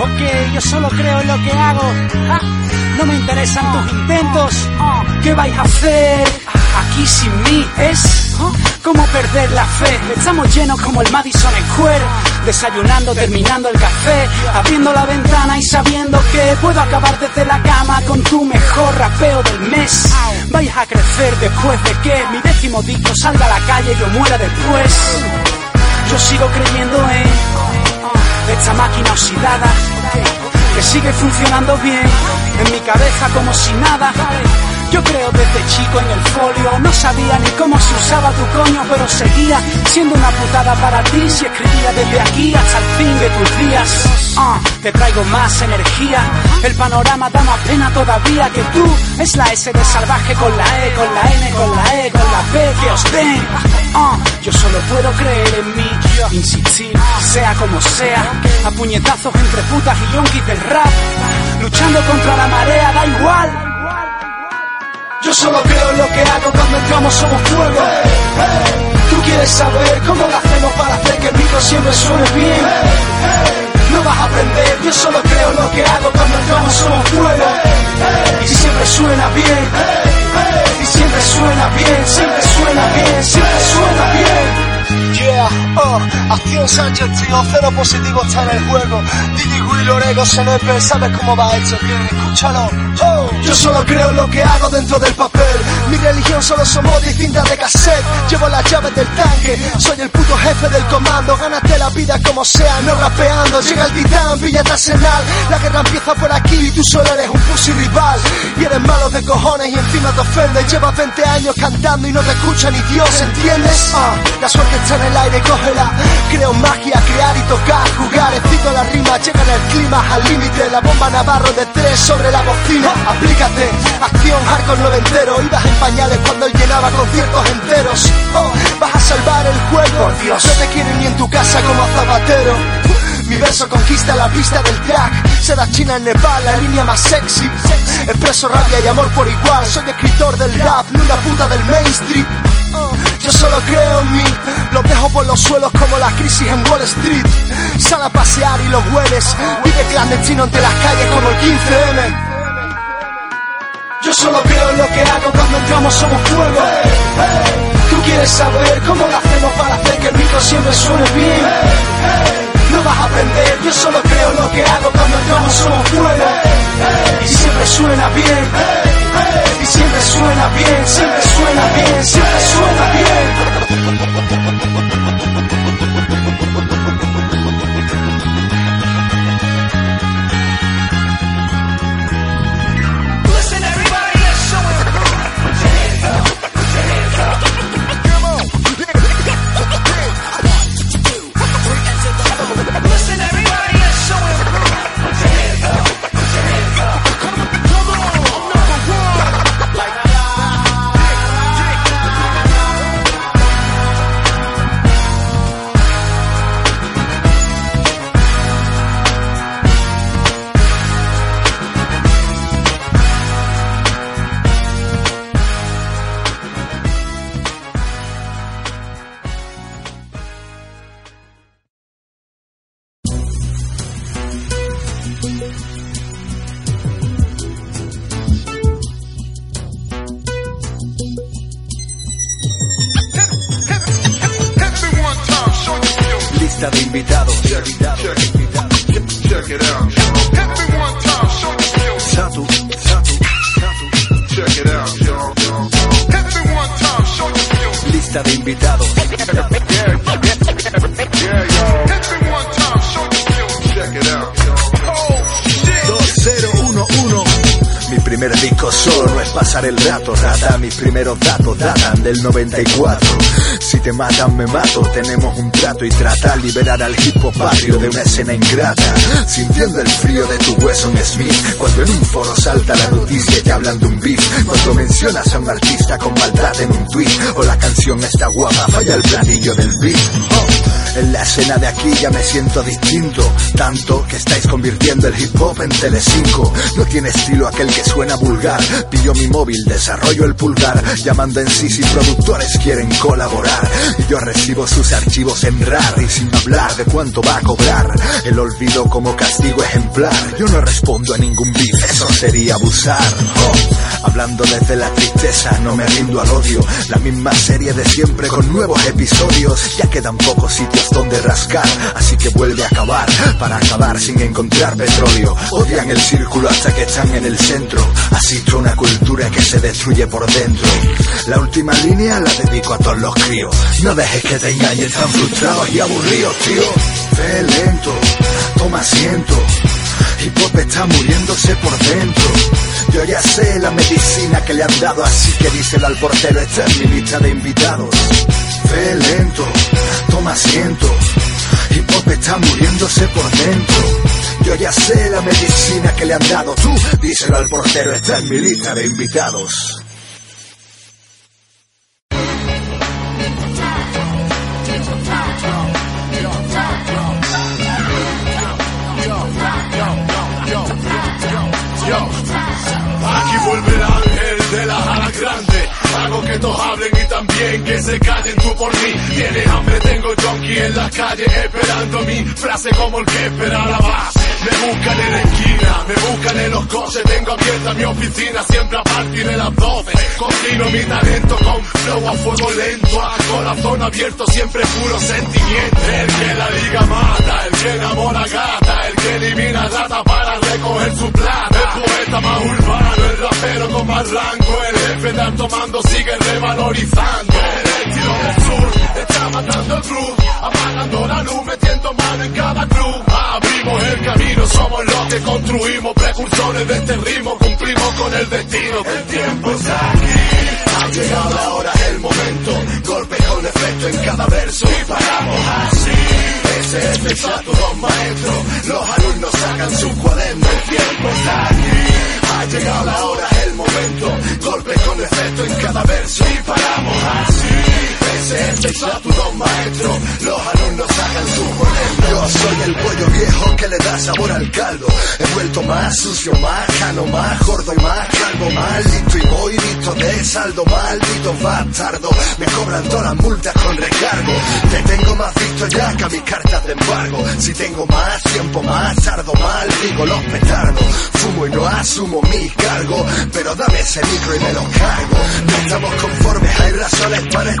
Ok, yo solo creo en lo que hago. Ah, no me interesan tus intentos. ¿Qué vais a hacer aquí sin mí? Es como perder la fe. Estamos llenos como el Madison Square. Desayunando, terminando el café, abriendo la ventana y sabiendo que puedo acabar desde la cama con tu mejor rapeo del mes. Vais a crecer después de que mi décimo disco salga a la calle y yo muera después. Yo sigo creyendo en esta máquina oxidada que sigue funcionando bien en mi cabeza como si nada. Yo creo desde chico en el folio, no sabía ni cómo se usaba tu coño, pero seguía siendo una putada para ti si escribía desde aquí hasta el fin de tus días. Ah, te traigo más energía, el panorama da más pena todavía que tú. Es la S de salvaje con la E, con la N, con la E, con la P que os den. Ah, yo solo puedo creer en mí, insistir, sea como sea, a puñetazos entre putas y yonkis del rap, luchando contra la marea, da igual. Yo solo creo lo que hago cuando entramos somos fuego. Tú quieres saber cómo lo hacemos para hacer que el micro siempre suene bien. No vas a aprender, yo solo creo lo que hago cuando entramos somos fuego. Y siempre suena bien. Y siempre suena bien, siempre suena bien, siempre suena bien. Yeah, oh, acción Sánchez, tío, cero positivo está en el juego. Didi Will Orego, CNP, sabes cómo va eso, bien, escúchalo. Oh. Yo solo creo lo que hago dentro del papel. Mi religión solo somos distintas de cassette. Llevo las llaves del tanque, soy el puto jefe del comando. Gánate la vida como sea, no rapeando. Llega el titán, Villa Arsenal. La guerra empieza por aquí y tú solo eres un pussy rival. Y eres malo de cojones y encima te ofendes. Llevas 20 años cantando y no te escucha ni Dios, ¿entiendes? Ah, la suerte está en el aire, cógela. Creo magia, crear y tocar, jugar. Excito la rima, llega en el clima al límite. La bomba Navarro de tres sobre la bocina. Aplícate, acción hardcore noventero. Ibas en pañales cuando llenaba conciertos enteros. Oh, vas a salvar el juego. Por Dios, no te quieren ni en tu casa como a zapatero. Mi verso conquista la pista del track. Seda china en Nepal, la línea más sexy. Expreso rabia y amor por igual. Soy escritor del rap, no una puta del mainstream. Yo solo creo en mí, los dejo por los suelos como la crisis en Wall Street. Sal a pasear y los hueles, vive clandestino entre las calles como el 15M. Yo solo creo en lo que hago cuando entramos somos fuego. Tú quieres saber cómo lo hacemos para hacer que el micro siempre suene bien. No vas a aprender, yo solo creo en lo que hago cuando entramos somos fuego. Y siempre suena bien. Y siempre suena bien, siempre suena bien, siempre suena bien. Lista de invitados. Satu, Satu, Lista de invitados. Primer disco solo es pasar el rato, rata. Mis primeros datos datan del 94. Si te matan, me mato. Tenemos un trato y trata liberar al hip barrio de una escena ingrata. Sintiendo el frío de tu hueso en Smith. Cuando en un foro salta la noticia y te hablan de un beef. Cuando mencionas a un artista con maldad en un tweet. O la canción está guapa, falla el planillo del beat. Oh. En la escena de aquí ya me siento distinto, tanto que estáis convirtiendo el hip hop en Telecinco. No tiene estilo aquel que suena vulgar. Pillo mi móvil, desarrollo el pulgar, llamando en sí si productores quieren colaborar. Y yo recibo sus archivos en RAR y sin hablar de cuánto va a cobrar. El olvido como castigo ejemplar. Yo no respondo a ningún beef, eso sería abusar. Hablando desde la tristeza, no me rindo al odio. La misma serie de siempre con nuevos episodios. Ya quedan pocos sitios donde rascar, así que vuelve a acabar. Para acabar sin encontrar petróleo. Odian el círculo hasta que están en el centro. Asisto a una cultura que se destruye por dentro. La última línea la dedico a todos los críos. No dejes que te engañen tan frustrados y aburridos, tío. Ve lento, toma asiento. Hip hop está muriéndose por dentro. Yo ya sé la medicina que le han dado, así que díselo al portero, esta es mi lista de invitados. Ve lento, toma asiento. Hip hop está muriéndose por dentro. Yo ya sé la medicina que le han dado. Tú díselo al portero, esta es mi lista de invitados. Aquí vuelve el ángel de la ala grande. Hago que todos hablen y también que se callen tú por mí. Tiene hambre, tengo junkie en la calle esperando mi frase como el que esperaba más. Me buscan en la esquina, me buscan en los coches. Tengo abierta mi oficina siempre a partir de las 12. Cocino mi talento con flow a fuego lento. A corazón abierto, siempre puro sentimiento. El que la liga mata, el que enamora gata, el que elimina rata para recoger su plata. El poeta más urbano, el rapero con más rango. El jefe de alto mando sigue revalorizando. El estilo del sur está matando el club, apagando la luz, metiendo mano en cada club. Abrimos el camino, somos los que construimos, precursores de este ritmo, cumplimos con el destino. El tiempo está aquí, ha llegado la hora, el momento. Golpe con efecto en cada verso y paramos así. Ese es de un maestro, los alumnos sacan su cuaderno. El tiempo está aquí, ha llegado la hora, el momento. Golpe con efecto en cada verso y paramos así. Ese es el salto de un maestro, los alumnos sacan su cuaderno. Yo soy el pollo viejo que le da sabor al caldo. He vuelto más sucio, más cano, más gordo y más calvo, más listo y voy listo de saldo, maldito bastardo. Me cobran todas las multas con recargo. Te tengo más visto ya que a mis cartas de embargo. Si tengo más tiempo, más tardo, mal digo los petardos. Fumo y no asumo mi cargo, pero dame ese micro y me lo cargo. No estamos conformes, hay razones para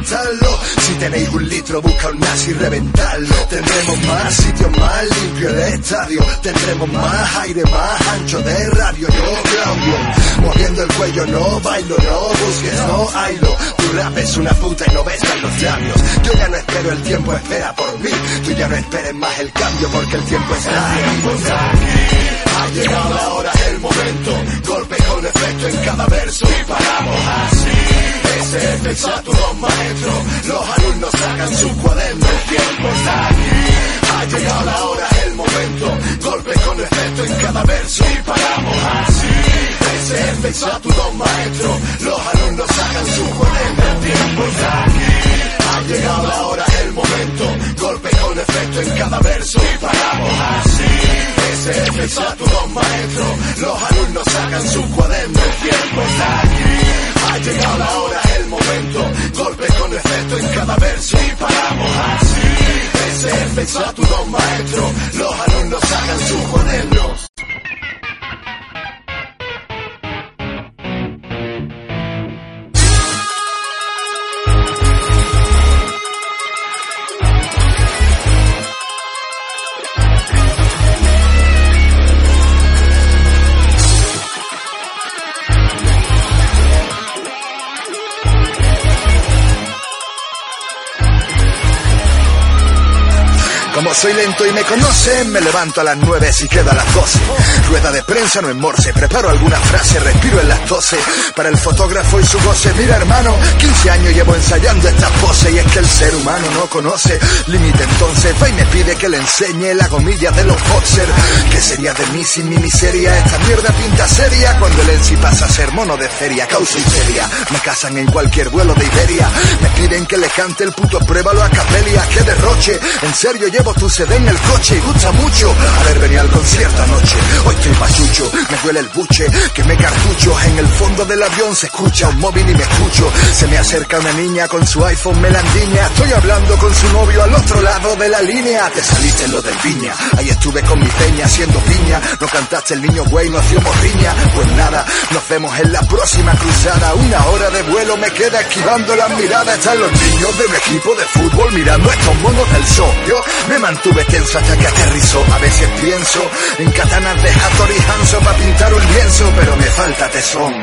Si tenéis un litro, busca un nazi y reventarlo. Tendremos más sitios, más limpio el estadio. Tendremos más aire, más ancho de radio. Yo, Claudio, moviendo el cuello, no bailo, no busques, no haylo. Tu rap es una puta y no besas los labios. Yo ya no espero, el tiempo espera por mí. Tú ya no esperes más el cambio porque el tiempo está El tiempo aquí. Ha llegado la hora, el momento. Golpe con efecto en cada verso y paramos así. Ese es el salto de un maestro. Los alumnos sacan su cuaderno. El tiempo está aquí. Ha llegado la hora, el momento. Golpe con efecto en cada verso y paramos así. Ese es maestro. Los alumnos sacan su cuaderno. El tiempo está aquí. Ha llegado la hora, el momento. Golpe con efecto en cada verso y paramos así. Ese es el maestro. Los alumnos sacan su cuaderno. El tiempo está aquí. Ha llegado la hora, el momento. Golpe con efecto en cada verso y paramos así. Ese es un maestro. Los alumnos sacan sus cuadernos. Como soy lento y me conocen, me levanto a las nueve y queda a las doce. Rueda de prensa no en morse, preparo alguna frase, respiro en las tose. Para el fotógrafo y su goce, mira hermano, 15 años llevo ensayando estas poses y es que el ser humano no conoce límite entonces. Va y me pide que le enseñe la gomilla de los boxers. ¿Qué sería de mí sin mi miseria? Esta mierda pinta seria cuando el ensi pasa a ser mono de feria, causa histeria. Me casan en cualquier vuelo de Iberia. Me piden que le cante el puto pruébalo a capelia, que derroche. En serio llevo tu CD en el coche y gusta mucho haber venido al concierto anoche. Hoy estoy pachucho, me duele el buche, que me cartucho. En el fondo del avión se escucha un móvil y me escucho. Se me acerca una niña con su iPhone melandiña. Estoy hablando con su novio al otro lado de la línea. Te saliste en lo del viña, ahí estuve con mi peña haciendo piña. No cantaste el niño güey, no hacíamos riña. Pues nada, nos vemos en la próxima cruzada. Una hora de vuelo me queda esquivando las miradas. Están los niños de mi equipo de fútbol mirando estos monos del me mantuve tenso hasta que aterrizó. A veces pienso en katanas de Hattori Hanzo para pintar un lienzo, pero me falta tesón.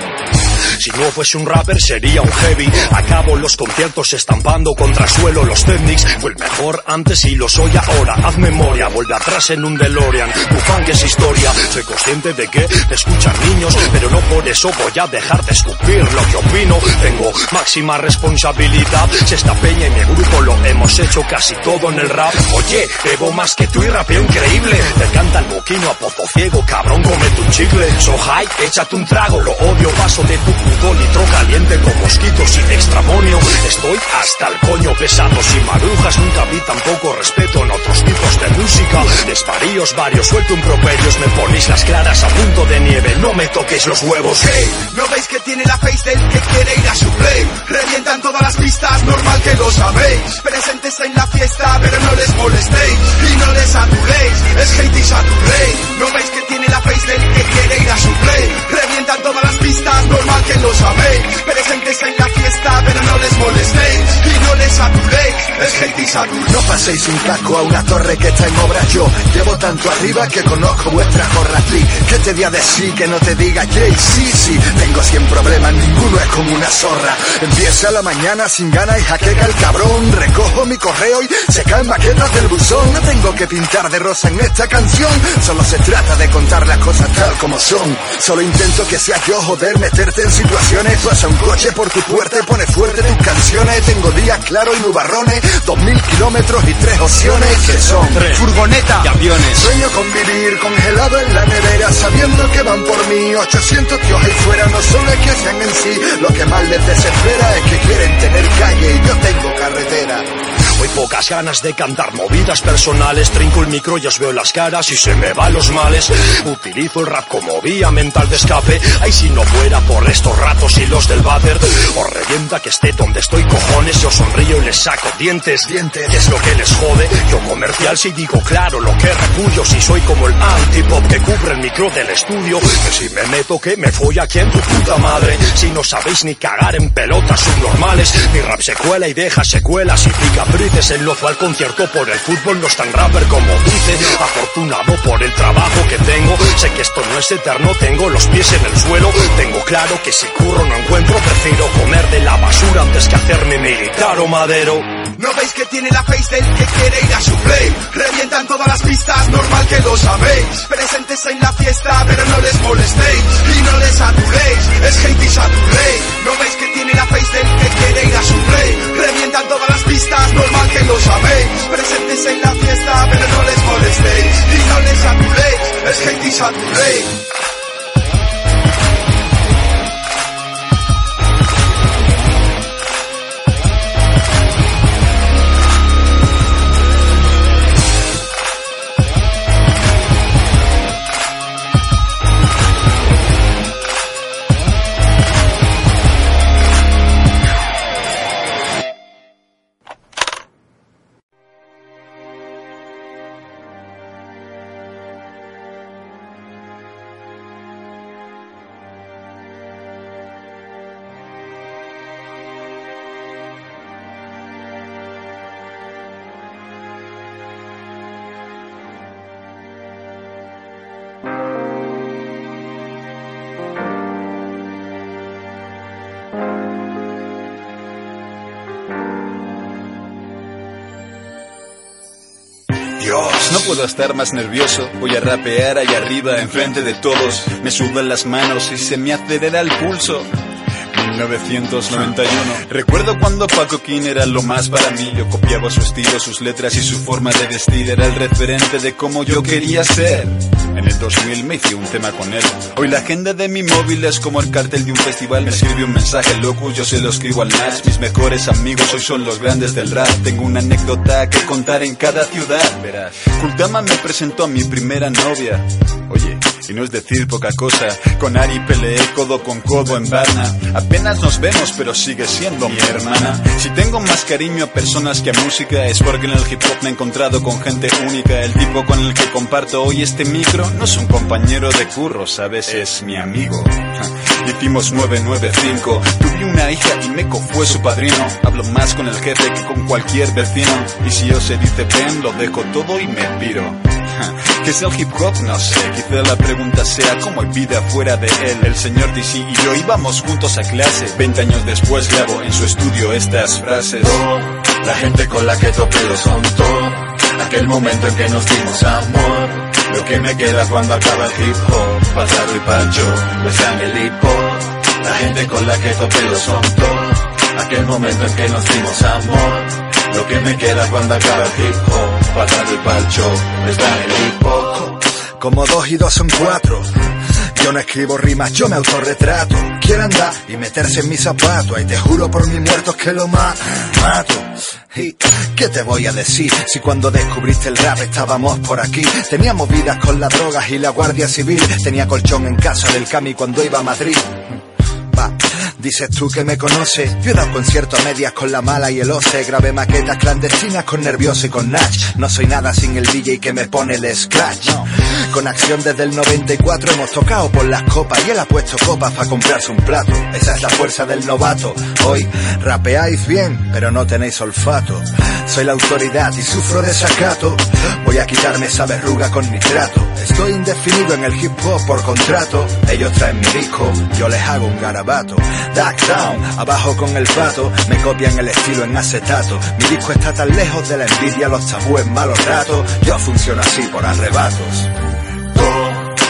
Si no fuese un rapper sería un heavy. Acabo los conciertos estampando contra suelo Los technics. Fue el mejor antes y lo soy ahora. Haz memoria, vuelve atrás en un DeLorean. Tu funk es historia, soy consciente de que te escuchan niños Pero no por eso voy a dejar de escupir lo que opino. Tengo máxima responsabilidad. Si esta peña y mi grupo lo hemos hecho casi todo en el rap. Oye, bebo más que tú y rapeo increíble. Te canta el boquino a pozo ciego, cabrón, comete un chicle. So high, échate un trago, lo odio, paso de tu litro caliente con mosquitos y extramonio. Estoy hasta el coño pesados y marujas, nunca vi tampoco respeto en otros tipos de música. Desvaríos varios, suelto improperios, me ponéis las claras a punto de nieve, no me toquéis los huevos. Hey, ¿no veis que tiene la face del que quiere ir a su play? Revientan todas las pistas, normal que lo sabéis. Presentes en la fiesta, pero no les molestéis y no les saturéis. Es hate y saturéis. ¿No veis que tiene la face del que quiere ir a su play? Revientan todas las pistas, normal que lo sabéis. Presentes en la fiesta, pero no les molestéis y no les saturéis. Es hate y saturéis. No paséis sin casco a una torre que está en obra. Yo Llevo tanto arriba que conozco vuestra jorratri Que te di a decir que no te diga Jay Sí, sí, tengo cien problemas, ninguno es como una zorra. Empieza la mañana sin ganas y jaqueca el cabrón. Recojo mi correo y se caen maquetas del buzón. No tengo que pintar de rosa en esta canción. Solo se trata de contar las cosas tal como son. Solo intento que sea yo joder, meterte en situaciones Pasa un coche por tu puerta y pone fuerte tus canciones Tengo días claros y nubarrones Dos mil kilómetros y tres opciones que son Furgoneta y aviones. Sueño con vivir congelado en la nevera sabiendo que van por mí 800 tíos ahí fuera. No solo es que sean en sí, lo que más les desespera es que quieren tener calle y yo tengo carretera. Muy pocas ganas de cantar. Movidas personales Trinco el micro y os veo las caras y se me van los males. Utilizo el rap como vía mental de escape. Ay si no fuera por estos ratos y los del váter Os revienta que esté donde estoy cojones. Yo sonrío y les saco dientes. Dientes. ¿Qué es lo que les jode? Yo comercial si digo claro lo que repudio Si soy como el antipop que cubre el micro del estudio. Que si me meto que me folla aquí en tu puta madre. Si no sabéis ni cagar en pelotas subnormales Mi rap se cuela y deja secuelas y El lozo al concierto por el fútbol no es tan rapper como dice Afortunado por el trabajo que tengo Sé que esto no es eterno, tengo los pies en el suelo Tengo claro que si curro no encuentro Prefiero comer de la basura antes que hacerme militar o madero ¿No veis que tiene la face del que quiere ir a su play? Revientan todas las pistas, normal que lo sabéis. Presentes en la fiesta, pero no les molestéis y no les saturéis. Es hate y saturéis. ¿No veis que tiene la face del que quiere ir a su play? Revientan todas las pistas, normal que lo sabéis. Presentes en la fiesta, pero no les molestéis y no les saturéis. Es hate y estar más nervioso. Voy a rapear ahí arriba, enfrente de todos. Me sudan las manos y se me acelera el pulso. 1991. Recuerdo cuando Paco King era lo más para mí. Yo copiaba su estilo, sus letras y su forma de vestir. Era el referente de cómo yo quería ser. En el 2000 me hice un tema con él. Hoy la agenda de mi móvil es como el cartel de un festival. Me escribe un mensaje loco, yo se lo escribo al Nash. Mis mejores amigos hoy son los grandes del rap. Tengo una anécdota que contar en cada ciudad. Verás, Kultama me presentó a mi primera novia. Oye, y no es decir poca cosa. Con Ari peleé codo con codo en Varna. Apenas nos vemos, pero sigue siendo mi hermana. Si tengo más cariño a personas que a música, es porque en el hip hop me he encontrado con gente única. El tipo con el que comparto hoy este micro no es un compañero de curro, ¿sabes? Es mi amigo. Hicimos 995. Tuve una hija y Meco fue su padrino. Hablo más con el jefe que con cualquier vecino. Y si yo se dice ven, lo dejo todo y me piro. ¿Qué es el hip hop? No sé, quizá la pregunta sea cómo hay vida fuera de él. El señor DC y yo íbamos juntos a clase. 20 años después grabo en su estudio estas frases. La gente con la que topé lo son todo. Aquel momento en que nos dimos amor. Lo que me queda cuando acaba el hip hop. Pasado y pancho, besan el hip hop. La gente con la que topé lo son todo. Aquel momento en que nos dimos amor. Lo que me queda cuando acaba el hip hop. Pasado y pancho, besan el hip hop. Como dos y dos son cuatro. Yo no escribo rimas, yo me autorretrato. Quiere andar y meterse en mis zapatos. Y te juro por mis muertos que lo ma mato. ¿Y qué te voy a decir? Si cuando descubriste el rap estábamos por aquí. Teníamos vidas con las drogas y la Guardia Civil. Tenía colchón en casa del Cami cuando iba a Madrid. Va. Dices tú que me conoces, yo he dado conciertos a medias con la mala y el oce, grabé maquetas clandestinas con nervioso y con Natch. No soy nada sin el DJ que me pone el scratch. Con acción desde el 94 hemos tocado por las copas y él ha puesto copas para comprarse un plato. Esa es la fuerza del novato. Hoy rapeáis bien, pero no tenéis olfato. Soy la autoridad y sufro desacato. Voy a quitarme esa verruga con nitrato. Estoy indefinido en el hip hop por contrato. Ellos traen mi disco, yo les hago un garabato. Duck down, abajo con el pato. Me copian el estilo en acetato. Mi disco está tan lejos de la envidia, los tabúes, malos ratos. Yo funciono así por arrebatos.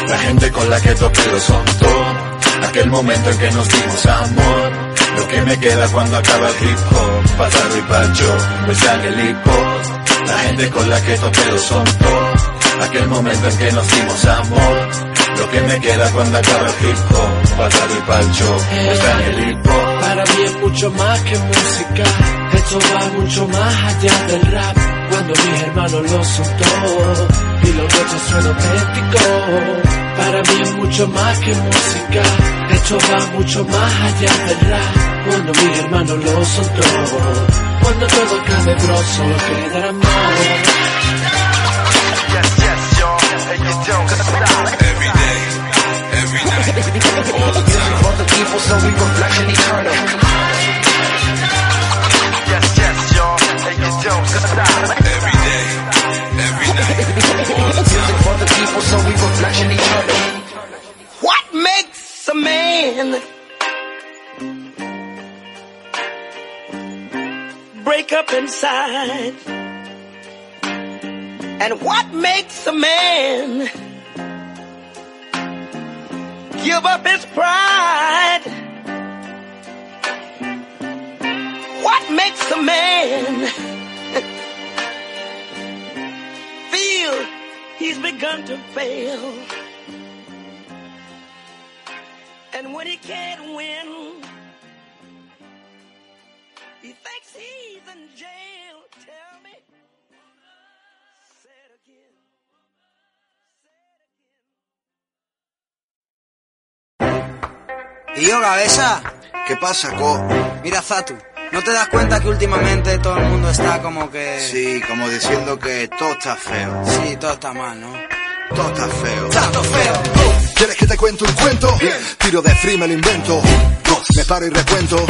La gente con la que toqué lo son todo. Aquel momento en que nos dimos amor. Lo que me queda cuando acaba el hip hop. Pasado y pancho, besan el hip hop. La gente con la que toqué lo son todo. Aquel momento en que nos dimos amor. Lo que me queda cuando acaba el hip hop. Pasado y pancho, besan el hip hop. Para mí es mucho más que música. Esto va mucho más allá del rap. Cuando mis hermanos lo son todo y los nuestros son auténticos. Para mí es mucho más que música. Esto va mucho más allá del rap. Cuando mis hermanos lo son todo. Cuando todo acabe, bro, solo quedará más. Every time. People, so we reflection eternal. Yes, yes, y'all, and you don't stop. Every day, every night, all the time. For the people, so we reflection eternal. What makes a man break up inside? And what makes a man give up his pride? What makes a man feel he's begun to fail? And when he can't win, he thinks he's in jail. Tell me. ¿Y yo, cabeza? ¿Qué pasa, Co? Mira, Zatu, ¿no te das cuenta que últimamente todo el mundo está como que... Sí, como diciendo que todo está feo. Sí, todo está mal, ¿no? Todo está feo. Todo feo. ¿Quieres que te cuente un cuento? Tiro de free me lo invento. Me paro y recuento.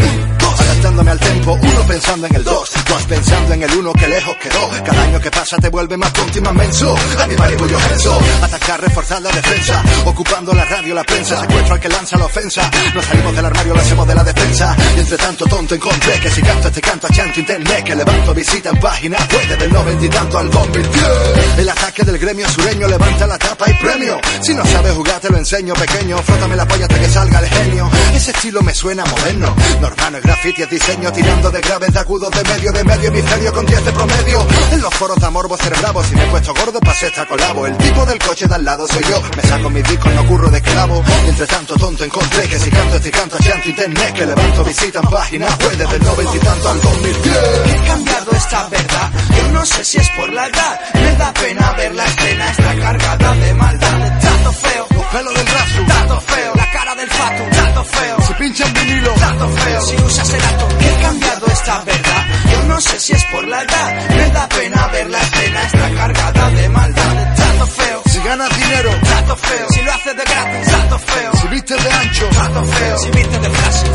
Al tempo, uno pensando en el dos, dos pensando en el uno que lejos quedó. Cada año que pasa te vuelve más tonto y más menso. Animal y bullo menso, atacar, reforzar la defensa, ocupando la radio, la prensa, secuestro al que lanza la ofensa. Nos salimos del armario, lo hacemos de la defensa. Y entre tanto tonto encontré que si canto este canto chanto internet, que levanto visita en página web del noventa y tanto al 2010. El ataque del gremio sureño levanta la tapa y premio. Si no sabes jugar te lo enseño pequeño, frótame la polla hasta que salga el genio. Ese estilo me suena moderno. Normal es graffiti, es diseño, tirando de graves, de agudos, de medio, de medio hemisferio con 10 de promedio. En los foros de amorbo cerebravo, si me he puesto gordo, pasé esta colabo. El tipo del coche de al lado soy yo, me saco mis discos, no curro de esclavo. Entre tanto tonto encontré que si canto este canto a chanto internet, que levanto visita en páginas web desde el noventa y tanto al 2010. He cambiado esta verdad, yo no sé si es por la edad, me da pena ver la escena, está cargada de maldad, trato feo, Los pelos del raso, trato feo, la cara del fato, trato feo, si pinchan vinilo, trato feo, si usas el acto, he cambiado esta verdad, yo no sé si es por la edad, me da pena ver la escena, está cargada de maldad, trato feo, si ganas dinero, trato feo, si lo haces de gratis, trato feo, si vistes de ancho, trato feo, si vistes de frase.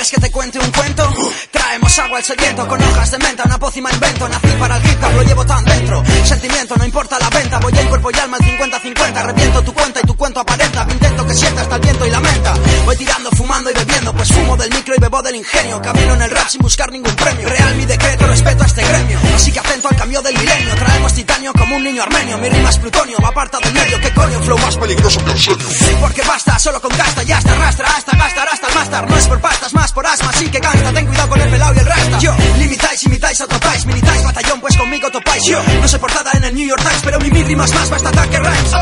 ¿Quieres que te cuente un cuento? Traemos agua al sediento con hojas de menta, una pócima invento. Nací para el hip hop, lo llevo tan dentro. Sentimiento, no importa la venta. Voy en cuerpo y alma al 50-50. Reviento tu cuenta y tu cuento aparenta. Me intento que sienta hasta el viento y la Voy tirando, fumando y bebiendo, pues fumo del micro y bebo del ingenio. Camino en el rap sin buscar ningún premio. Real mi decreto, respeto a este gremio. Así que atento al cambio del milenio. Traemos titanio como un niño armenio. Mi rima es plutonio, va aparta del medio. ¿Qué coño? Flow más peligroso que el sueño. Porque basta, solo con gasta, ya hasta arrastra, hasta gastar, hasta el máster. No es por pastas, más por asma, así que gasta. Ten cuidado con el pelao y el rasta. Yo, limitáis, imitáis, atrapáis, militáis, batallón, pues conmigo topáis. Yo, no soy portada en el New York Times, pero mi mi rimas más basta ataque rhymes.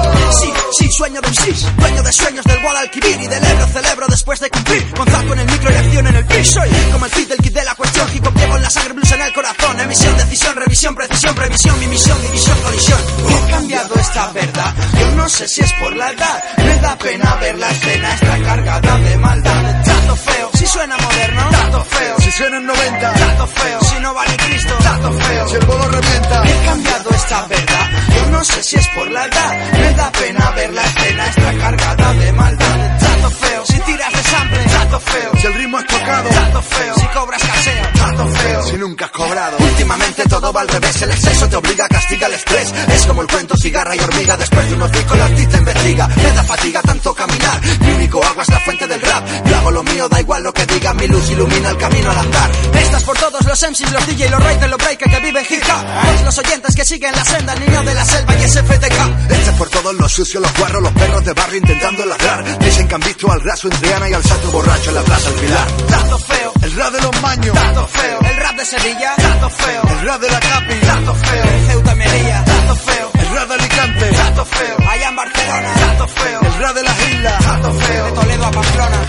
Sí, sí, sueño de un sis, dueño de sueños del Guadalquivir y del Ebro celebro después de cumplir. Con zaco en el micro y acción en el pitch. Soy como el fit del kit de la cuestión, hip hop llevo en la sangre, blues en el corazón. Emisión, decisión, revisión, precisión, previsión, mi misión, división, colisión. He cambiado esta verdad, yo no sé si es por la edad. Me da pena ver la escena, está cargada de maldad. Trato feo, si suena moderno, trato feo. si suenan 90, Trato feo, si no vale Cristo, trato feo. si el bolo revienta, He cambiado esta verdad, yo no sé si es por la edad, me da pena ver la escena, está cargada de maldad. Trato feo, si tiras de sample, trato feo. si el ritmo es tocado, Trato feo, si cobras caseo, trato feo. si nunca has cobrado. Últimamente todo va al revés, el exceso te obliga, castiga el estrés. Es como el cuento cigarra y hormiga, después de unos discos el artista investiga. Me da fatiga tanto caminar, mi único agua es la fuente del rap. Yo hago lo mío, da igual lo que diga, mi luz ilumina el camino al andar. Estas por todos los MCs, los DJ, los raiders, los breakers que viven hip hop. Los oyentes que siguen la senda, el niño de la selva y SFTK. Este es por todos los sucios, los guarros, los perros de barrio intentando ladrar. Dicen que han visto al raso en Triana y al sato borracho en la plaza del Pilar. Trato feo, El rap de los maños, trato feo. El rap de Sevilla, trato feo. el rap de la Capi, Trato feo, Ceuta y Melilla, trato feo. el rap de Alicante, Trato feo, allá en Barcelona, trato feo. el rap de las islas. Trato feo, de Toledo a Pamplona.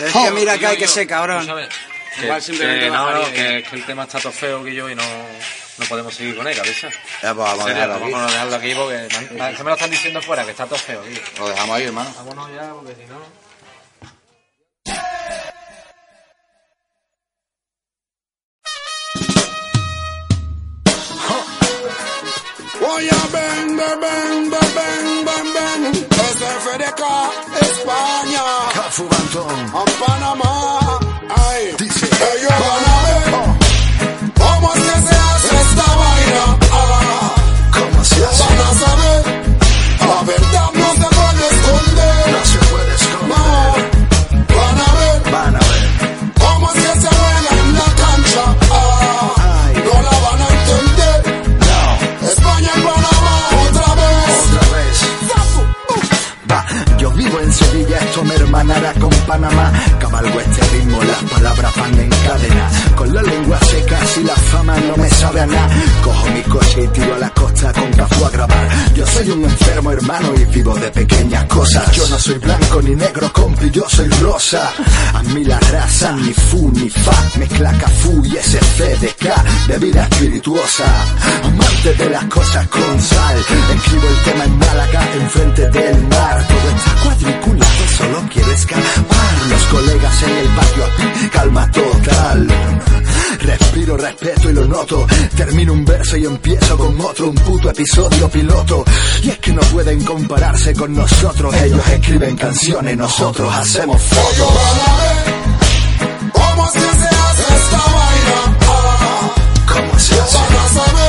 Es que mira que hay que ser cabrón. Que, Igual simplemente que no, no, que, que el tema está todo feo que yo y no, no podemos seguir con él, cabeza. Ya, pues vamos a En dejarlo aquí. Vamos a dejarlo aquí porque se me lo están diciendo fuera, que está todo feo, tío. Lo dejamos ahí, hermano. Vámonos ya, porque si no... Oye, ven, ven, ven, ven, ven, ven, ven. SFDK, España. Cafu Bantón, A Panamá. Ay. Ellos van Hermanará con Panamá. Cabalgo este ritmo, las palabras van en cadena. Con la lengua seca, si la fama no me sabe a nada. Cojo mi coche y tiro a la costa con Cafú a grabar. Yo soy un enfermo hermano y vivo de pequeñas cosas. Yo no soy blanco ni negro, compi, yo soy rosa. A mí la raza, ni fu ni fa. Mezcla Cafú y SFDK de vida espirituosa. Amante de las cosas con sal. Escribo el tema en Málaga, enfrente del mar. Todo está cuadriculado, solo quiero escapar. Los colegas en el patio aquí, calma total. Respiro, respeto y lo noto. Termino un verso y empiezo con otro, un puto episodio piloto. Y es que no pueden compararse con nosotros. Ellos escriben canciones, nosotros hacemos fotos. ¿Cómo se hace esta vaina? ¿Cómo se hace?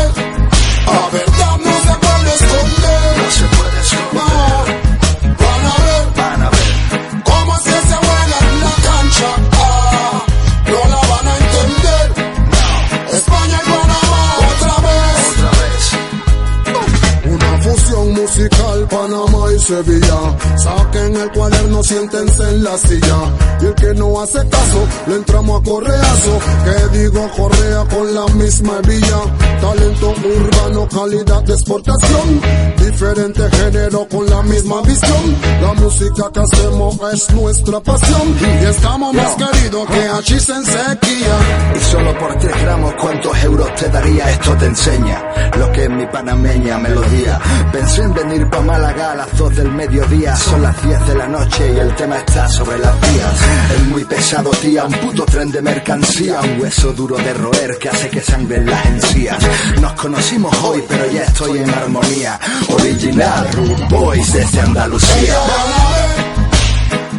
Sevilla. Saquen el cuaderno, siéntense en la silla. Y el que no hace caso, le entramos a correazo. Que digo correa con la misma hebilla. Talento urbano, calidad de exportación. Diferente género con la misma visión. La música que hacemos es nuestra pasión. Y estamos más queridos que hachís en sequía. Y solo por 3 gramos, ¿cuántos euros te daría? Esto te enseña lo que es mi panameña melodía. Pensé en venir pa' Málaga a las 2 del mediodía. Son las 10 de la noche y el tema está sobre las vías. Es muy pesado, tía, un puto tren de mercancía. Un hueso duro de roer que hace que sangren las encías. Nos conocimos hoy, pero ya estoy en armonía. Original, Rude Boys desde Andalucía.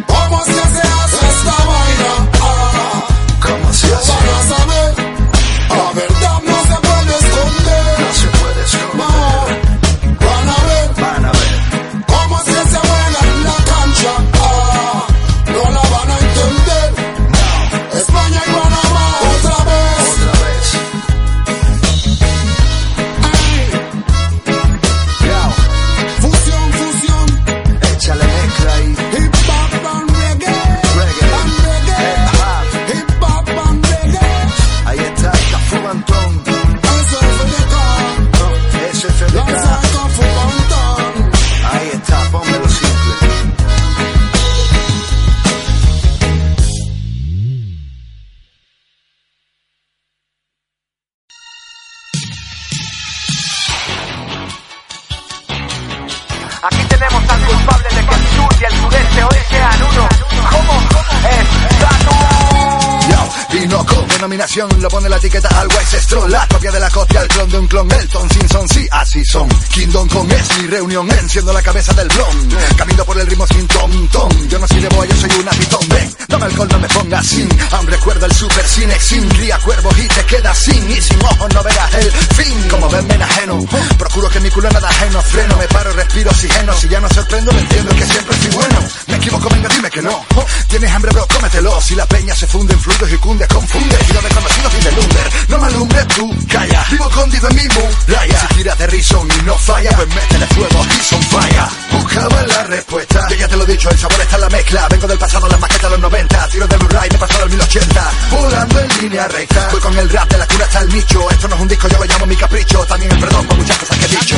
¿Cómo se hace esta vaina? Ah, ¿Cómo se hace? Lo pone la etiqueta al West Stroll, la copia de la copia, el clon de un clon, Elton Simpson, sí, así son. Kingdom con es mi reunión, enciendo la cabeza del blon, camino por el ritmo sin tom tom, yo no soy de boa, yo soy una pitón, dame alcohol, no me pongas sin, aún recuerdo el super cine, sin cría cuervos y te quedas sin, y sin ojos no verás el fin, como ven, ven ajeno, procuro que mi culo nada ajeno, freno, me paro, respiro oxígeno, si ya no sorprendo, me entiendo que siempre fui bueno, me equivoco, venga, dime que no, tienes hambre, bro, cómetelo, si la peña se funde en fluidos y cunde, confunde, y lo desconocido fin de lumber, no me alumbres tú, calla, vivo escondido en mi muralla, si tiras de rison y no falla, pues métele fuego y son falla, buscaba la respuesta, yo ya te lo he dicho, el sabor está en la mezcla, vengo del pasado, las maquetas los 90, tiro de Blu-ray, me pasado el 1080, volando en línea recta, voy con el rap de la cura hasta el nicho, esto no es un disco, yo lo llamo mi capricho, también el perdón por muchas cosas que he dicho.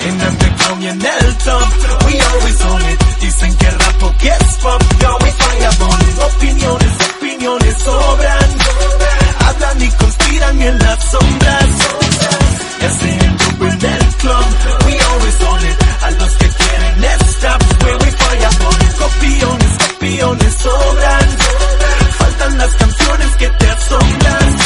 En underground y en el top, we always own it. Dicen que el rapo gets pop, yo we fire burning. Opiniones, opiniones sobran. Hablan y conspiran en las sombras. We always own it. A los que quieren stop, where we fire burning. Opiniones, opiniones sobran. Faltan las canciones que te asombran.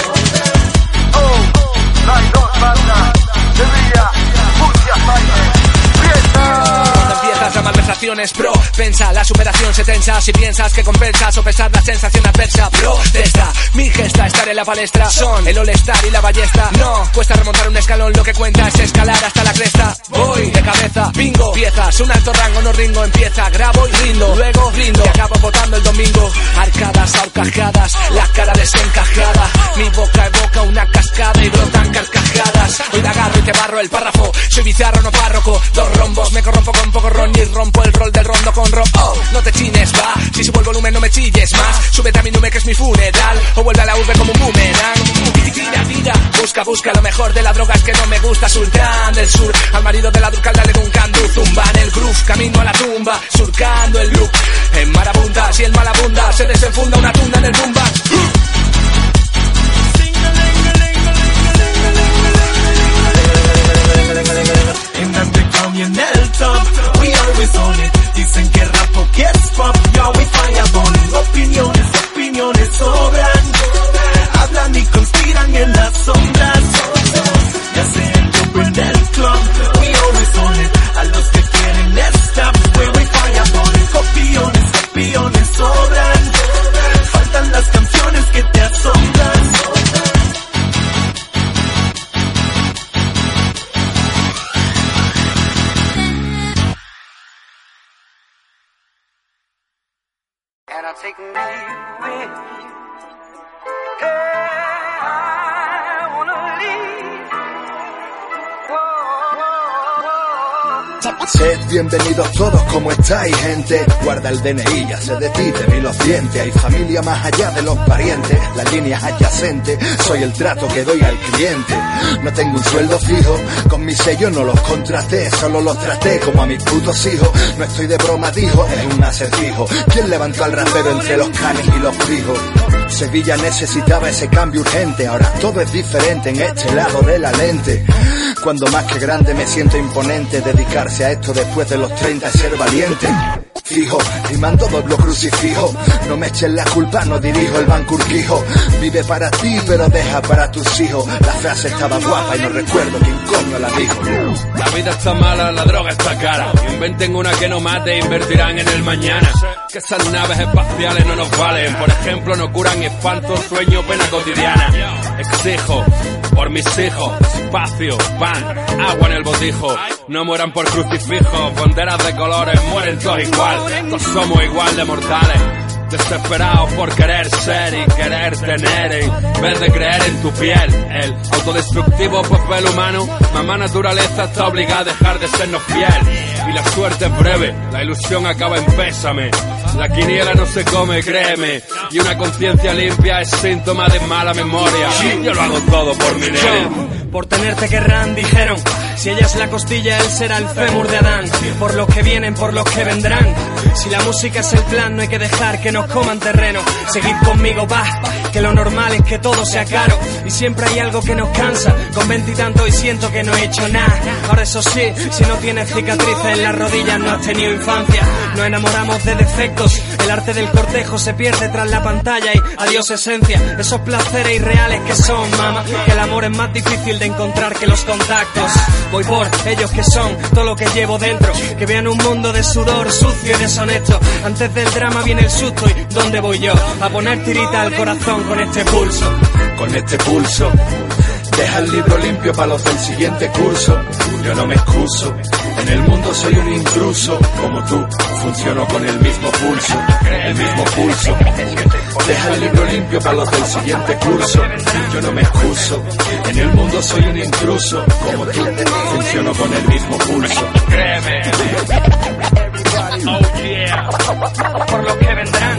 Malversaciones, pro, pensa, la superación se tensa. Si piensas que compensas o pesar la sensación adversa, protesta. Mi gesta, estar en la palestra, son el all-star y la ballesta. No, cuesta remontar un escalón, lo que cuenta es escalar hasta la cresta. Voy de cabeza, bingo, piezas, un alto rango, no ringo, empieza, grabo y rindo. Luego rindo y acabo votando el domingo. Arcadas, ahorcajadas, la cara desencajada. Mi boca evoca una cascada y brotan carcajadas. Hoy te agarro y te barro el párrafo. Soy bizarro, no párroco. Dos rombos, me corrompo con poco ron y rompo el rol del rondo con. Oh, no te chines, va. Si subo el volumen, no me chilles más. Súbete a mi nube que es mi funeral. O vuelve a la urbe como un boomerang. Tira, tira, busca, busca lo mejor de la droga es que no me gusta. Sultán del sur, al marido de la Durcal dale un candú. Zumba en el groove, camino a la tumba. Surcando el loop. En marabunta, si el malabunda se desenfunda una tunda en el rumba. Always own it. Dicen que rapo gets pop, yo we fire burning. Opiniones, opiniones sobran. Hablan y conspiran en las sombras. Ya sea el grupo en el club, we always own it. A los que quieren stop, we fire burning. Opiniones, opiniones sobran. Faltan las canciones que te And I'm taking you Sed bienvenidos todos, ¿cómo estáis, gente? Guarda el DNI, ya sé de ti, te vi los dientes. Hay familia más allá de los parientes, las líneas adyacentes. Soy el trato que doy al cliente. No tengo un sueldo fijo, con mi sello no los contraté, solo los traté como a mis putos hijos. No estoy de broma, dijo, es un acertijo. ¿Quién levantó al rapero entre los canes y los frijos? Sevilla necesitaba ese cambio urgente, ahora todo es diferente en este lado de la lente. Cuando más que grande me siento imponente, dedicarse a esto después de los 30 es ser valiente. Fijo, rimando doblo crucifijo, no me echen la culpa, no dirijo el banco urquijo. Vive para ti, pero deja para tus hijos. La frase estaba guapa y no recuerdo quién coño la dijo. La vida está mala, la droga está cara. Inventen una que no mate, invertirán en el mañana. Que esas naves espaciales no nos valen. Por ejemplo, no curan espanto, sueño, pena cotidiana. Exijo, por mis hijos, espacio, pan, agua en el botijo. No mueran por crucifijos, banderas de colores, mueren todos igual. Todos somos igual de mortales. Desesperados por querer ser y querer tener en vez de creer en tu piel. El autodestructivo papel humano, mamá naturaleza está obligada a dejar de sernos fiel. Y la suerte es breve, la ilusión acaba en pésame. La quiniela no se come, créeme. Y una conciencia limpia es síntoma de mala memoria. Yo lo hago todo por mi nene. Por tenerte querrán, dijeron. Si ella es la costilla, él será el fémur de Adán. Por los que vienen, por los que vendrán. Si la música es el plan, no hay que dejar que nos coman terreno. Seguid conmigo, va. Que lo normal es que todo sea caro. Y siempre hay algo que nos cansa. Con veintitantos y siento que no he hecho nada. Ahora eso sí, si no tienes cicatrices en las rodillas, no has tenido infancia. Nos enamoramos de defectos. El arte del cortejo se pierde tras la pantalla y adiós esencia. Esos placeres irreales que son, mama. Que el amor es más difícil de encontrar que los contactos. Voy por ellos que son todo lo que llevo dentro. Que vean un mundo de sudor sucio y deshonesto. Antes del drama viene el susto y ¿dónde voy yo? A poner tirita al corazón con este pulso. Con este pulso. Deja el libro limpio para los del siguiente curso. Yo no me excuso. En el mundo soy un intruso. Como tú, funciono con el mismo pulso. El mismo pulso. Deja el libro limpio para los del siguiente curso. Yo no me excuso. En el mundo soy un intruso. Como tú, funciono con el mismo pulso. Créeme. Oh yeah. Por los que vendrán.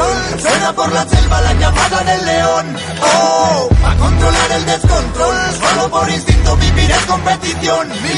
sol, suena por la selva la llamada del león. Oh, a controlar el descontrol, solo por instinto vivir en competición. Mi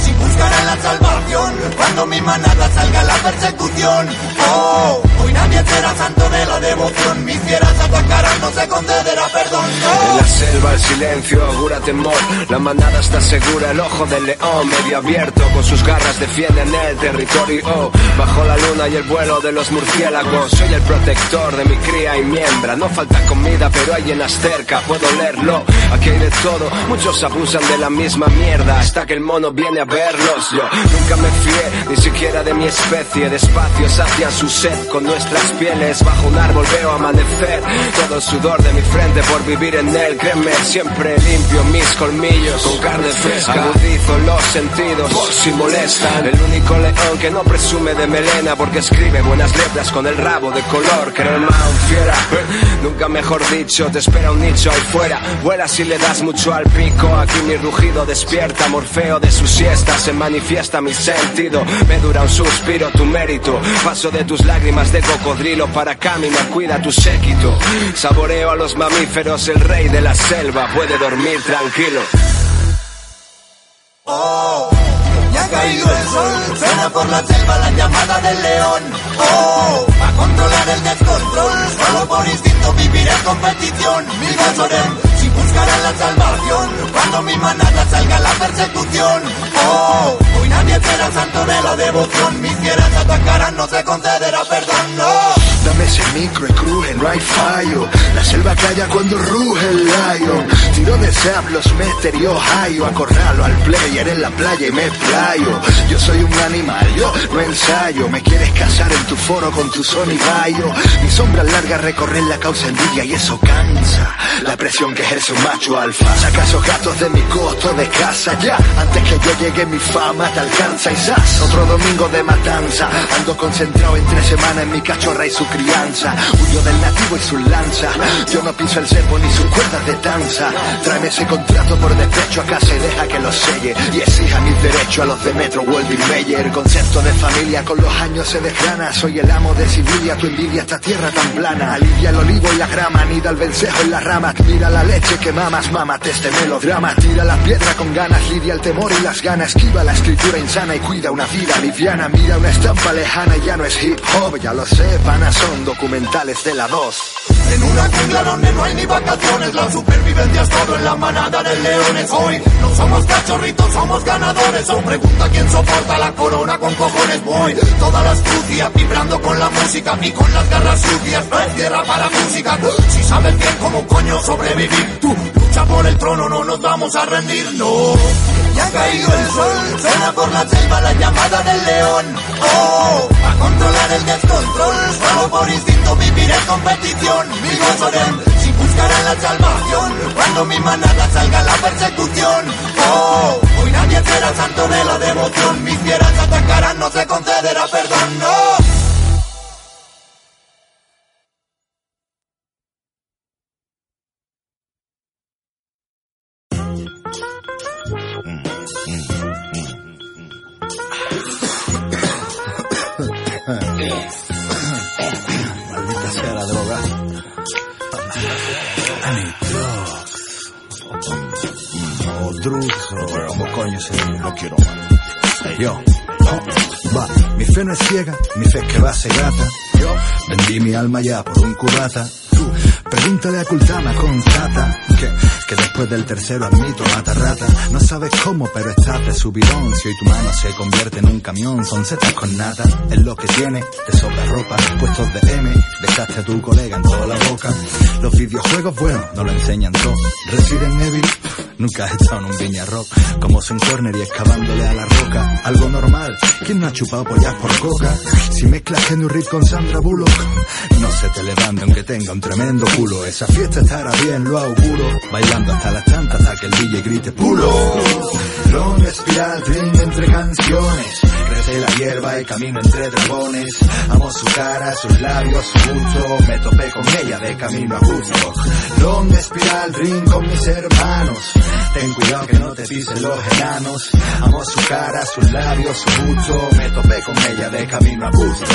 si buscarán la salvación, cuando mi manada salga la persecución. Oh, hoy nadie será santo de la devoción, mis fieras atacarán, no se concederá perdón. En la selva el silencio augura temor, la manada está segura, el ojo del león medio abierto, con sus garras defienden el territorio. Bajo la luna y el vuelo de los murciélagos, soy el protector de mi cría y miembra. No falta comida, pero hay llenas cerca, puedo leerlo. Aquí hay de todo, muchos abusan de la misma mierda hasta que el mono viene a Yo nunca me fié, ni siquiera de mi especie. Despacio sacian su sed con nuestras pieles. Bajo un árbol veo amanecer, todo el sudor de mi frente por vivir en él. Créeme, siempre limpio mis colmillos con carne fresca. Agudizo los sentidos por si molestan. El único león que no presume de melena porque escribe buenas letras con el rabo de color. Crema fiera, nunca mejor dicho, te espera un nicho ahí fuera. Vuela si le das mucho al pico. Aquí mi rugido despierta, Morfeo de su siesta se manifiesta mi sentido. Me dura un suspiro tu mérito. Paso de tus lágrimas de cocodrilo para caminar, cuida tu séquito. Saboreo a los mamíferos, el rey de la selva puede dormir tranquilo. Oh, ya ha caído el sol, suena por la selva la llamada del león. Oh, a controlar el descontrol, solo por instinto vivir en competición. Mi gozorem, si buscarán la salvación cuando mi manada salga la persecución. Oh, hoy nadie será santo de la devoción. Mis fieras atacarán, no se concederá perdón, no. Dame ese micro y cruje, no hay fallo. La selva calla cuando ruge el lion. Tiro de sap, los y Ohio. Acorralo al player en la playa y me playo. Yo soy un animal, yo no ensayo. Me quieres casar en tu foro con tu son y. Mi sombra larga recorrer la causa envidia y eso cansa. La presión que ejerce un macho alfa. Saca esos gatos de mi costo de casa ya. Antes que yo llegue mi fama te alcanza y zas. Otro domingo de matanza. Ando concentrado entre semana en mi cachorra y crianza. Huyo del nativo y su lanza. Yo no piso el cepo ni sus cuerdas de danza. Tráeme ese contrato por despecho a casa y deja que lo selle. Y exija mis derechos a los de Metro World Mayer. Concepto de familia con los años se desgrana. Soy el amo de Sibilia, tu envidia esta tierra tan plana. Alivia el olivo y la grama, anida el vencejo en la rama. Mira la leche que mamas, mámate este melodrama. Tira la piedra con ganas, lidia el temor y las ganas. Esquiva la escritura insana y cuida una vida liviana. Mira una estampa lejana y ya no es hip hop, ya lo sé, panas son documentales de la 2. En una jungla donde no hay ni vacaciones, la supervivencia es todo en la manada de leones. Hoy no somos cachorritos, somos ganadores. O pregunta quién soporta la corona con cojones. Voy todas las crucias vibrando con la música y con las garras sucias. No hay tierra para música. Si sabes bien cómo coño sobrevivir, tú lucha por el trono, no nos vamos a rendir, no. Ya ha caído el sol, suena por la selva la llamada del león. Oh, a controlar el descontrol, solo por instinto vivir en competición. Mi gozo si buscarán la salvación, cuando mi manada salga la persecución. Oh, hoy nadie será santo de la devoción, mis fieras atacarán, no se concederá perdón, no. Drugs, o como coño se. No quiero. Yo. Va, mi fe no es ciega, mi fe es que va segata. Yo vendí mi alma ya por un cubata. Tú, pregúntale a Kultama con Tata que, que después del tercero admito mata rata. No sabes cómo, pero estás de subidón. Si hoy tu mano se convierte en un camión, son setas con nata. Es lo que tiene, te sobra ropa, puestos de M, dejaste a tu colega en toda la boca. Los videojuegos, bueno, no lo enseñan todo. Resident Evil, nunca has estado en un viña rock. Como Son Corner y excavándole a la roca. Algo normal, ¿quién no ha chupado pollas por coca? Si mezclas Henry Reid con Sandra Bullock, no se te levante aunque tenga un tremendo culo. Esa fiesta estará bien, lo auguro. Bailando hasta las tantas hasta que el DJ grite pulo. Long espiral, ring entre canciones. Crece la hierba y camino entre dragones. Amo su cara, sus labios, su gusto. Me topé con ella de camino a gusto. Long espiral, ring con mis hermanos. Ten cuidado que no te pisen los enanos. Amo su cara, sus labios, su gusto. Me topé con ella de camino a gusto.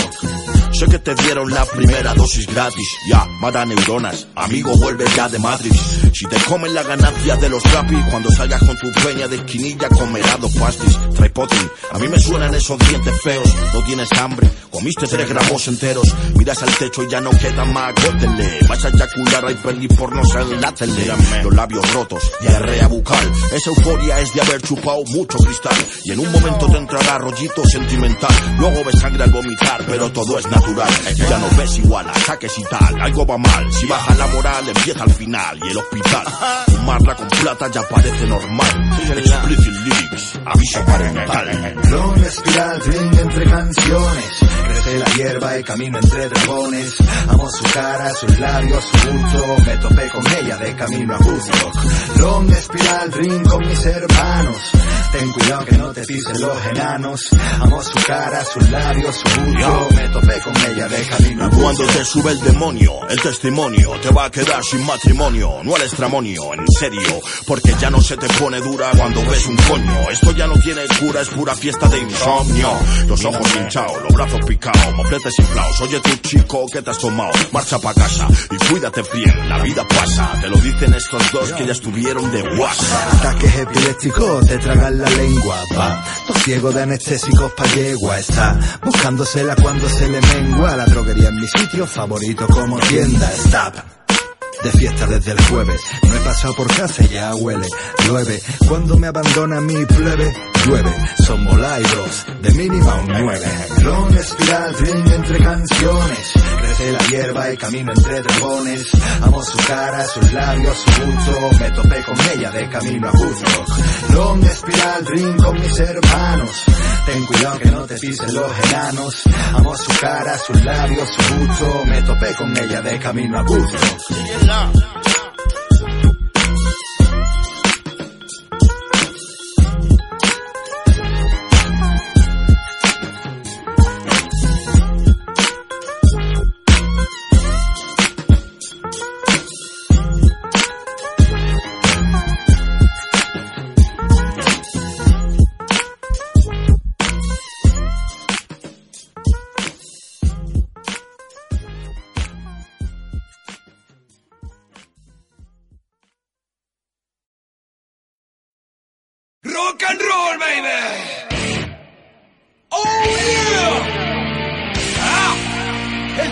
Sé que te dieron la primera dosis gratis, ya, mata neuronas, amigo vuelve ya de Matrix. Si te comen la ganancia de los rapis, cuando salgas con tu peña de esquinilla comerás dos pastis. Trae potin, a mí me suenan esos dientes feos, no tienes hambre, comiste tres gramos enteros, miras al techo y ya no queda más, córtenle, vas a eyacular, hay peli porno, enlátele, los labios rotos, diarrea bucal, esa euforia es de haber chupado mucho cristal, y en un momento te entrará rollito sentimental, luego ves sangre al vomitar, pero todo es natural, ya no ves igual, ataques y tal, algo va mal, si baja la moral empieza al final, y el hospital, fumarla con plata ya parece normal, explicit lyrics, aviso parental. Long espiral, ring entre canciones. Crece la hierba y camino entre dragones. Amo su cara, sus labios, su gusto. Me topé con ella de camino a gusto. Long espiral, ring con mis hermanos. Ten cuidado que no te pisen los enanos. Amo su cara, sus labios, su. Me topé con ella de camino. Cuando te sube el demonio, el testimonio te va a quedar sin matrimonio, no al estramonio, en serio, porque ya no se te pone dura cuando ves un coño. Esto ya no tiene cura, es pura fiesta de insomnio. Los ojos hinchados, los brazos picados, mofletes inflados. Oye tu chico, que te has tomado? Marcha pa' casa y cuídate bien, la vida pasa. Te lo dicen estos dos que ya estuvieron de. Ataques epilépticos te tragan la lengua, va. Los ciegos de anestésicos pa' yegua está. Buscándosela cuando se le mengua. La droguería es mi sitio favorito como tienda. Stop. De fiesta desde el jueves. No he pasado por casa y ya huele, llueve. Cuando me abandona mi plebe, llueve. Somos lairos, de mínima un nueve. Espiral, entre canciones. Crece la hierba y camino entre dragones. Amo su cara, sus labios, su busto. Me topé con ella de camino a Woodstock. Long espiral, ring con mis hermanos. Ten cuidado que no te pisen los enanos. Amo su cara, sus labios, su busto. Me topé con ella de camino a Woodstock. up.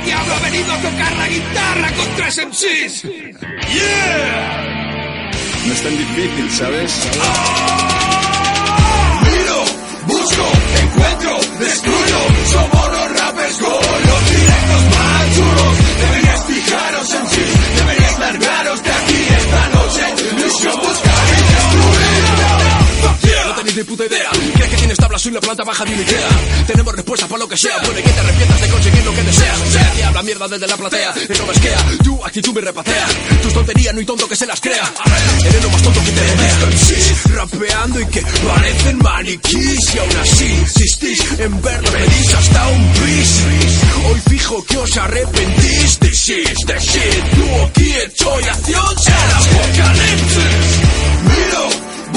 El diablo ha venido a tocar la guitarra con tres MCs. Yeah. No es tan difícil, ¿sabes? Miro, busco, encuentro, destruyo. Somos Tenéis ni puta idea. ¿Crees que tienes tablas y la planta baja de un Ikea? Tenemos respuesta para lo que sea. Puede que te arrepientas de conseguir lo que deseas. O sea, que habla mierda desde la platea. Eso me esquea. Tu actitud me repatea. Tus tonterías no hay tonto que se las crea. Eres lo más tonto que te. Sí, rapeando y que parecen maniquís. Y aún así insistís en verlo. Pedís hasta un bis. Hoy fijo que os arrepentís. This is the shit. Tú aquí estoy acción. El apocalipsis. Miro,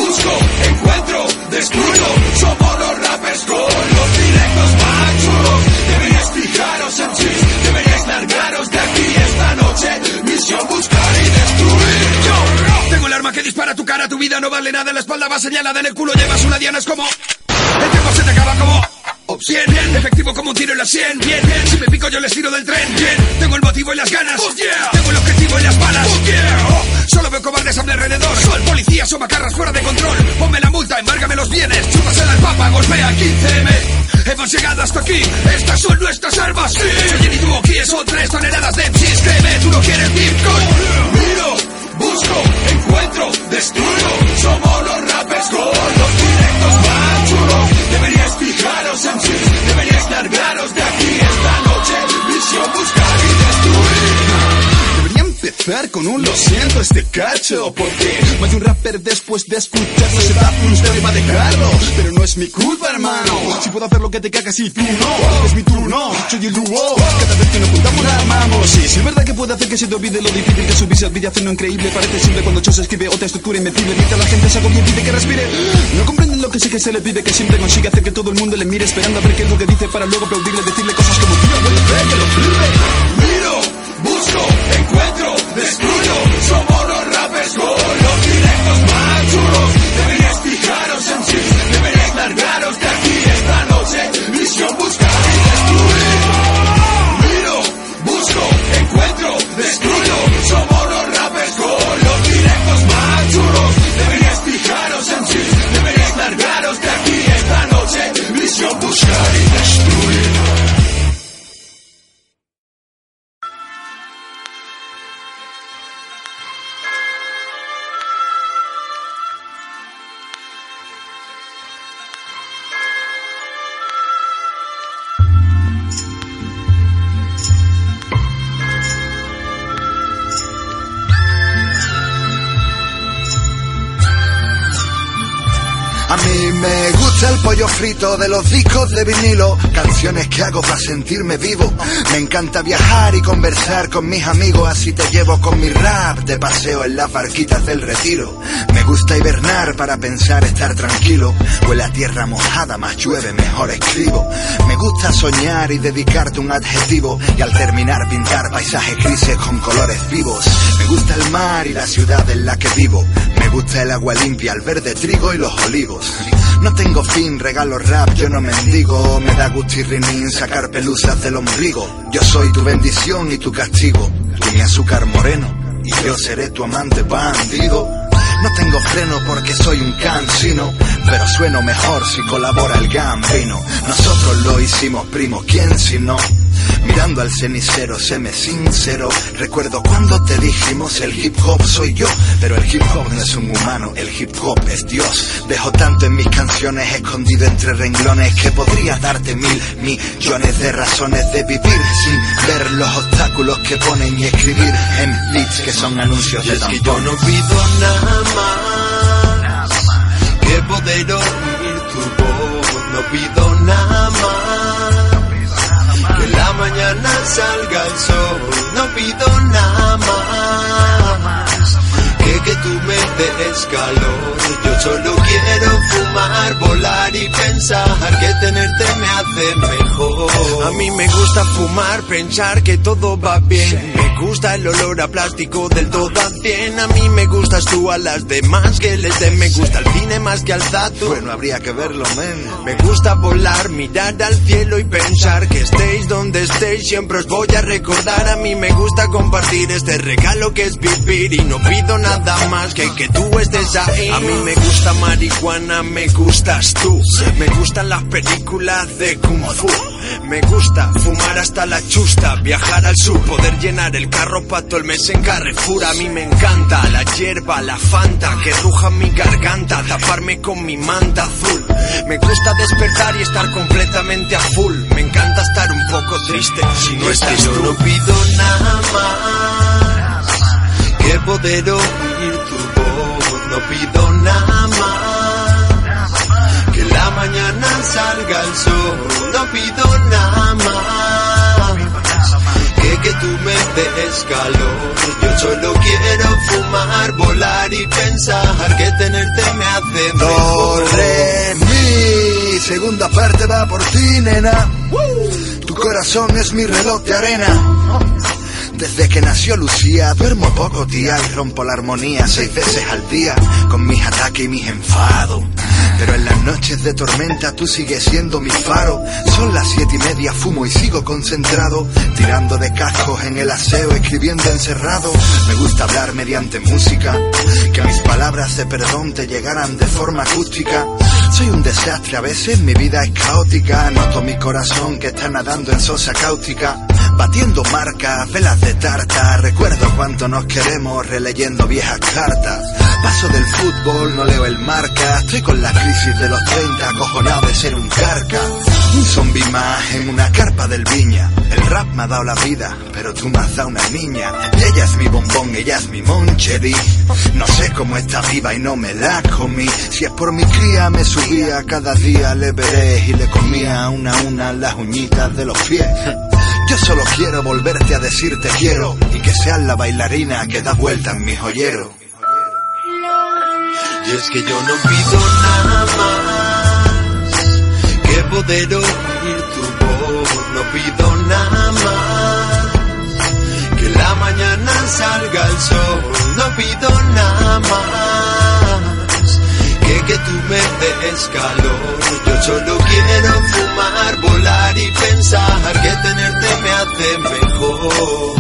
busco, encuentro, destruyo. Somos los rappers con los directos más chulos. Deberíais fijaros en sí, deberíais largaros de aquí esta noche. Misión buscar y destruir. Yo, tengo el arma que dispara tu cara, tu vida no vale nada. La espalda va señalada, en el culo llevas una diana, es como. El tiempo se te acaba como. Opción, bien, efectivo como un tiro en la 100, bien, bien, si me pico yo les tiro del tren, bien, tengo el motivo y las ganas, tengo el objetivo y las balas, Oh, solo veo cobardes a mi alrededor, soy policía, son macarras fuera de control, ponme la multa, embárgame los bienes, chúpasela al papa, golpea 15M, hemos llegado hasta aquí, estas son nuestras armas, sí, soy Jenny tú aquí, son tres toneladas de MCs, créeme, tú no quieres hip miro, busco, encuentro, destruyo, somos los rappers con los directos más chulos, deberíais fijaros en sí, deberíais largaros de aquí esta noche, y. Debería con un lo siento este cacho Porque más de un rapper después de escucharlo se da un step va a dejarlo. Pero no es mi culpa hermano. Si puedo hacer lo que te cagas y tú no. Es mi turno, soy el dúo. Cada vez que nos juntamos armamos. Sí, sí es verdad que puede hacer que se te olvide lo difícil que subirse al vídeo haciendo increíble Parece simple cuando Cho se escribe otra estructura invencible. Mientras la gente se agobia y pide que respire No comprenden lo que sí que se le pide Que siempre consigue hacer que todo el mundo le mire Esperando a ver qué es lo que dice para luego aplaudirle Decirle cosas como tío, que lo flipe encuentro, destruyo. Somos los rappers con los directos más chulos. Gusta el pollo frito de los discos de vinilo, canciones que hago para sentirme vivo. Me encanta viajar y conversar con mis amigos, así te llevo con mi rap de paseo en las barquitas del retiro. Me gusta hibernar para pensar estar tranquilo, huele a tierra mojada, más llueve, mejor escribo. Me gusta soñar y dedicarte un adjetivo y al terminar pintar paisajes grises con colores vivos. Me gusta el mar y la ciudad en la que vivo. Me gusta el agua limpia, el verde trigo y los olivos. No tengo fin, regalo rap, yo no mendigo. Me da gusto y rinín sacar pelusas del ombligo. Yo soy tu bendición y tu castigo. Tú mi azúcar moreno y yo seré tu amante bandido. No tengo freno porque soy un cansino, pero sueno mejor si colabora el gambino. Nosotros lo hicimos primo, ¿quién si no? Mirando al cenicero, séme sincero. Recuerdo cuando te dijimos el hip hop soy yo, pero el hip hop no es un humano, el hip hop es Dios. Dejo tanto en mis canciones escondido entre renglones que podría darte mil millones de razones de vivir sin ver los obstáculos que ponen y escribir en leads que son anuncios de es que yo no pido nada más que poder oír tu voz. No pido nada más la mañana salga el sol. No pido nada más des calor. Yo solo quiero fumar, volar y pensar que tenerte me hace mejor. A mí me gusta fumar, pensar que todo va bien. Me gusta el olor a plástico del todo a. A mí me gustas tú a las demás que les den. Me gusta el cine más que al tatu. Bueno, habría que verlo, men. Me gusta volar, mirar al cielo y pensar que estéis donde estéis, siempre os voy a recordar. A mí me gusta compartir este regalo que es vivir y no pido nada más que que tú estés ahí. A mí me gusta marihuana, me gustas tú. Me gustan las películas de Kung Fu. Me gusta fumar hasta la chusta, viajar al sur, poder llenar el carro para todo el mes en Carrefour. A mí me encanta la hierba, la fanta, que ruja mi garganta, taparme con mi manta azul. Me gusta despertar y estar completamente a full. Me encanta estar un poco triste si no estás tú. no pido nada más que poder. No pido nada más que la mañana salga el sol. No pido nada más que que tú me des calor. Yo solo quiero fumar, volar y pensar que tenerte me hace mejor. mi. Segunda parte va por ti, nena. Tu corazón es mi reloj de arena. Desde que nació Lucía, duermo poco, tía, y rompo la armonía seis veces al día, con mis ataques y mis enfados. Pero en las noches de tormenta tú sigues siendo mi faro. Son las siete y media, fumo y sigo concentrado, tirando de cascos en el aseo, escribiendo encerrado. Me gusta hablar mediante música, que mis palabras de perdón te llegaran de forma acústica. Soy un desastre, a veces mi vida es caótica. Noto mi corazón que está nadando en sosa cáustica. Batiendo marcas, velas de tarta. Recuerdo cuánto nos queremos releyendo viejas cartas. Paso del fútbol, no leo el marca. Estoy con la crisis de los 30, acojonado de ser un carca. Un zombi más en una carpa del viña. El rap me ha dado la vida, pero tú me has una niña. Ella es mi bombón, ella es mi moncherí. No sé cómo está viva y no me la comí. Si es por mi cría, me subía cada día, le veré y le comía una a una las uñitas de los pies. Yo solo quiero volverte a decir te quiero y que seas la bailarina que da vuelta en mi joyero. Y es que yo no pido nada más que poder oír tu voz. No pido nada más que la mañana salga el sol. No pido nada más que que tú me des calor. Hace mejor.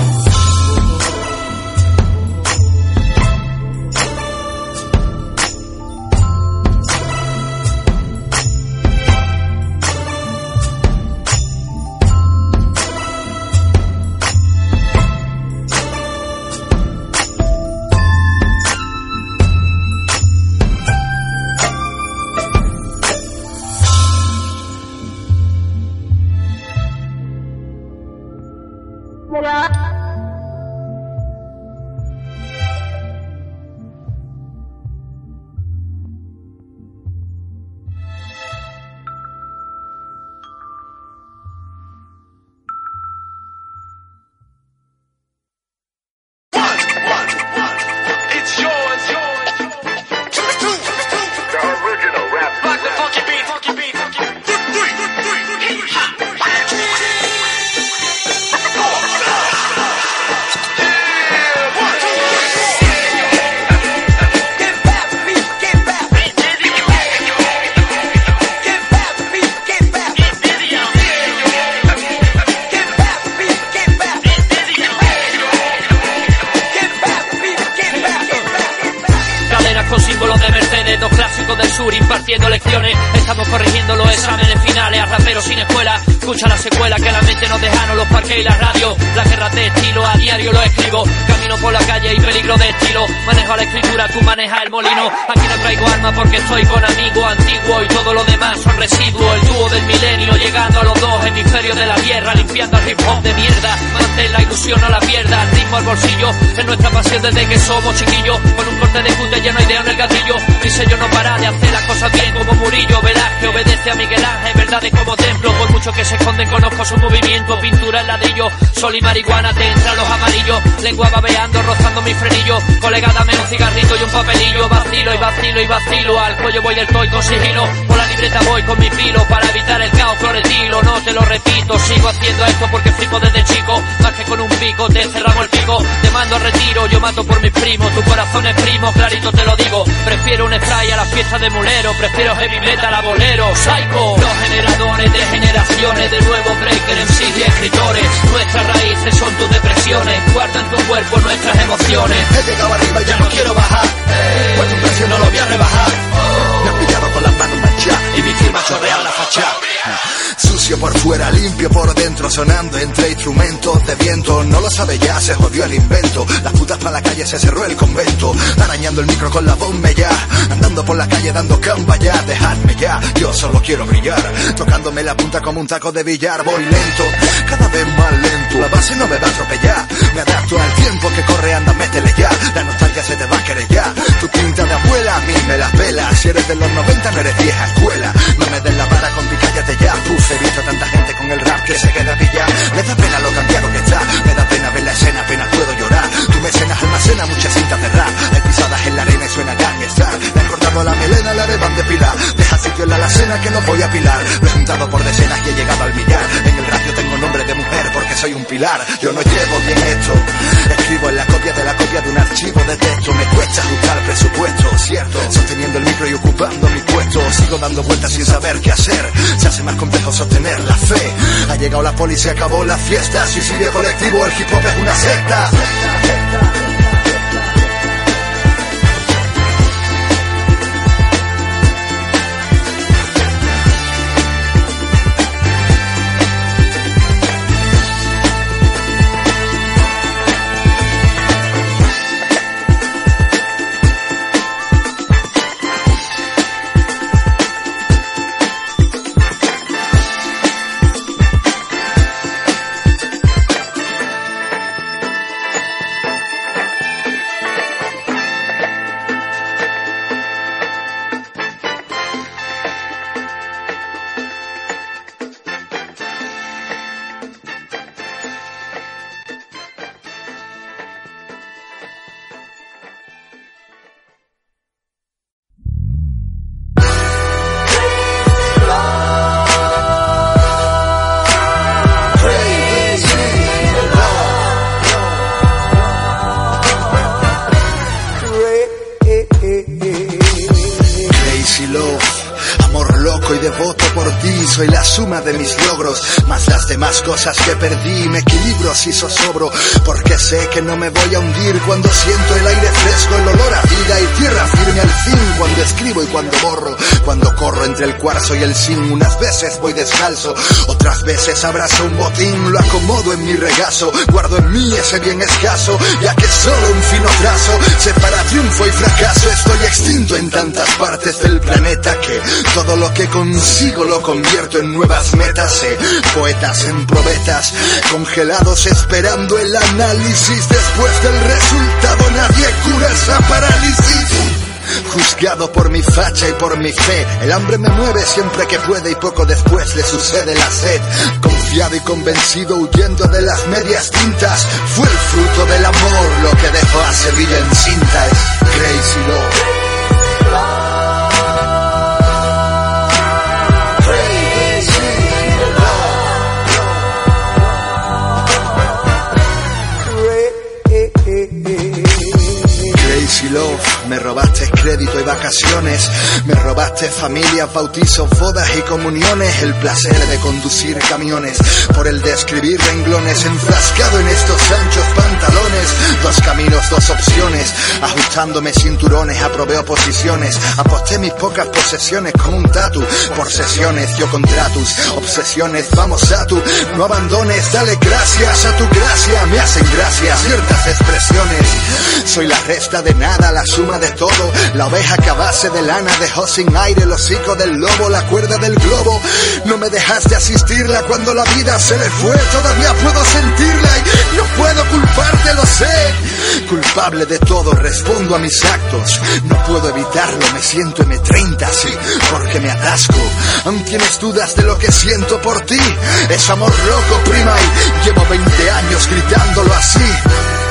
un taco de billar, voy lento. soy un pilar, yo no llevo bien esto. Escribo en la copia de la copia de un archivo de texto, me cuesta ajustar presupuesto, cierto. Sosteniendo el micro y ocupando mi puesto, sigo dando vueltas sin saber qué hacer. Se hace más complejo sostener la fe. Ha llegado la policía, acabó la fiesta, suicidio colectivo, el hip hop es una secta. y porque sé que no me voy a hundir cuando siento el aire fresco, el olor a cuando escribo y cuando borro. Cuando corro entre el cuarzo y el zinc, unas veces voy descalzo, otras veces abrazo un botín, lo acomodo en mi regazo, guardo en mí ese bien escaso, ya que solo un fino trazo separa triunfo y fracaso. Estoy extinto en tantas partes del planeta que todo lo que consigo lo convierto en nuevas metas. Eh. Poetas en probetas, congelados esperando el análisis después del resultado. Nadie cura esa parálisis juzgado por mi facha y por mi fe. El hambre me mueve siempre que puede y poco después le sucede la sed. Confiado y convencido huyendo de las medias tintas, fue el fruto del amor lo que dejó a Sevilla en cinta. Crazy love. robaste crédito y vacaciones, me robaste familias, bautizos, bodas y comuniones, el placer de conducir camiones, por el de escribir renglones, enfrascado en estos anchos pantalones, dos caminos, dos opciones, ajustándome cinturones, aprobé oposiciones, aposté mis pocas posesiones como un tatu, por sesiones yo contratus, obsesiones, vamos a tu, no abandones, dale gracias a tu gracia, me hacen gracia ciertas expresiones, soy la resta de nada, la suma de todo, la oveja que a base de lana dejó sin aire el hocico del lobo, la cuerda del globo. No me dejaste asistirla cuando la vida se le fue. Todavía puedo sentirla y no puedo culparte, lo sé. Culpable de todo, respondo a mis actos. No puedo evitarlo, me siento M30, sí, porque me atasco. Aún tienes dudas de lo que siento por ti. Es amor loco, prima, y llevo 20 años gritándolo así.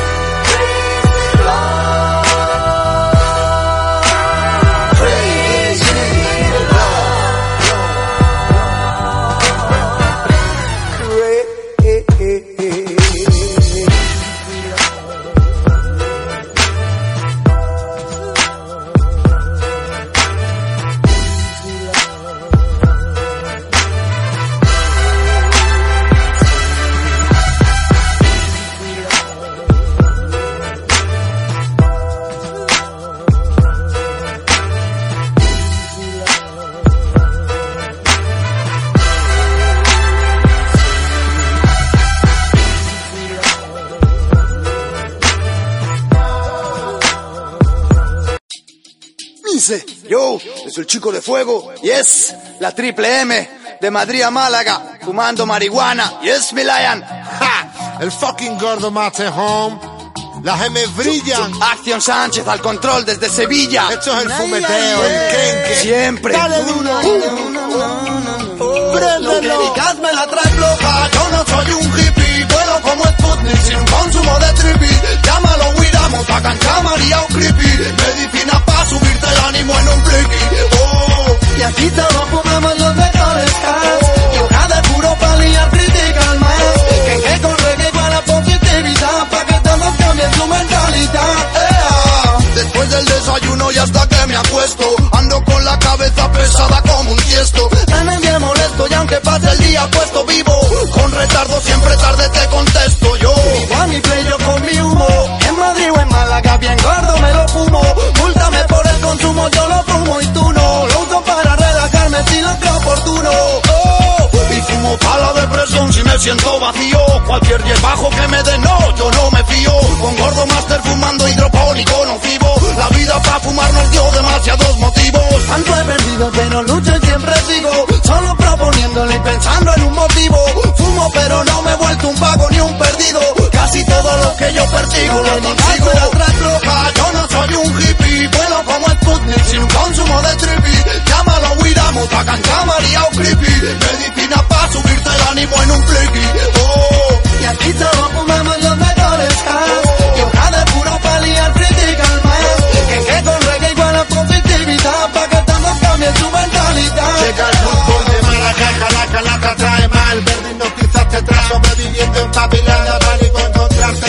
El chico de fuego, yes, la triple M, de Madrid a Málaga, fumando marihuana, yes, mi lion. Ja, el fucking gordo mate home, las M brillan. Acción Sánchez al control desde Sevilla. Esto es el fumeteo, el kenke. Siempre. Dale duro. Préndelo. Dedicadme la trae floja, yo no soy un hippie, vuelo como Sputnik sin consumo de trippy. Llámalo Wiramos, hagan María o creepy. Medicina pa' subirte el ánimo en un bliki. Oh, y aquí te lo ponemos los mejores cast. Yoga de puro paliar critical más. Que que con reggae igual a positividad, pa' que todos cambien su mentalidad. Ea. Después del desayuno y hasta que me acuesto, ando con la cabeza pesada como un tiesto. Tan bien molesto y aunque pase el día puesto vivo, con retardo siempre tarde te contesto siento vacío. Cualquier bajo que me dé, no, yo no me fío. Con gordo master fumando hidropónico nocivo. La vida para fumar nos dio demasiados motivos. Tanto he perdido, pero lucho y siempre sigo. Solo proponiéndole y pensando en un motivo. Fumo, pero no me he vuelto un vago ni un perdido. Casi todo lo que yo persigo lo consigo. roja, yo no soy un hippie. Vuelo como Sputnik sin consumo de trippy. Llámalo Wiramo, Tacan María o creepy. Medicina pa' subirte el ánimo en un flicky. Oh, y aquí todos fumamos los mejores cast. Yoga de puro paliar critical más. Que que con reggae igual a positividad. Pa' que todos cambien su mentalidad. Llega el fútbol de Maracay, Calaca, la trae mal. Verde hipnotizaste tras sobreviviendo en. Pánico encontrarte la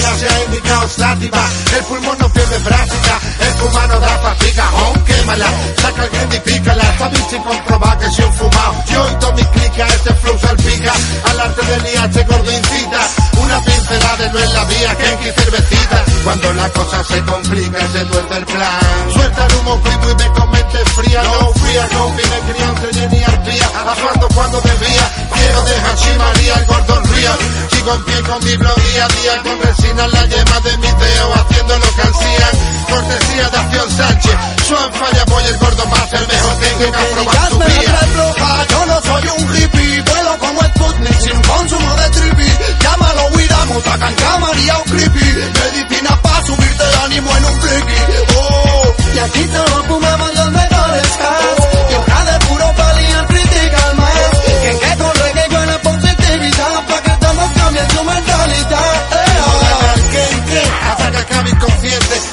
ha indicado sátiva. El pulmón no pierde frásica, el cubano da fatiga. Oh, quémala, saca el grande y pícala. Esta bici comproba que si un fumado. Yo y todo mi clica, este flow salpica. Al arte del IH gordo incita. Una pincelada no es la vía, que cervecita. Cuando la cosa se complica, se tuerce el plan. Suelta el humo vivo y me comente fría. No fría, no me crianza ni arpía. Actuando cuando debía. Quiero dejar María el gordo río. Sigo en pie con mi blog día a día. Con resina en la yema de mi dedo. Haciendo lo que hacían. Cortesía de Acción Sánchez. Suan falla, voy el gordo más. El mejor tengo que aprobar su la vía. yo no soy un hippie. Vuelo como Sputnik sin consumo de trippy. Llámalo Wiramo, Tacan María o creepy. Oh, y aquí todos fumamos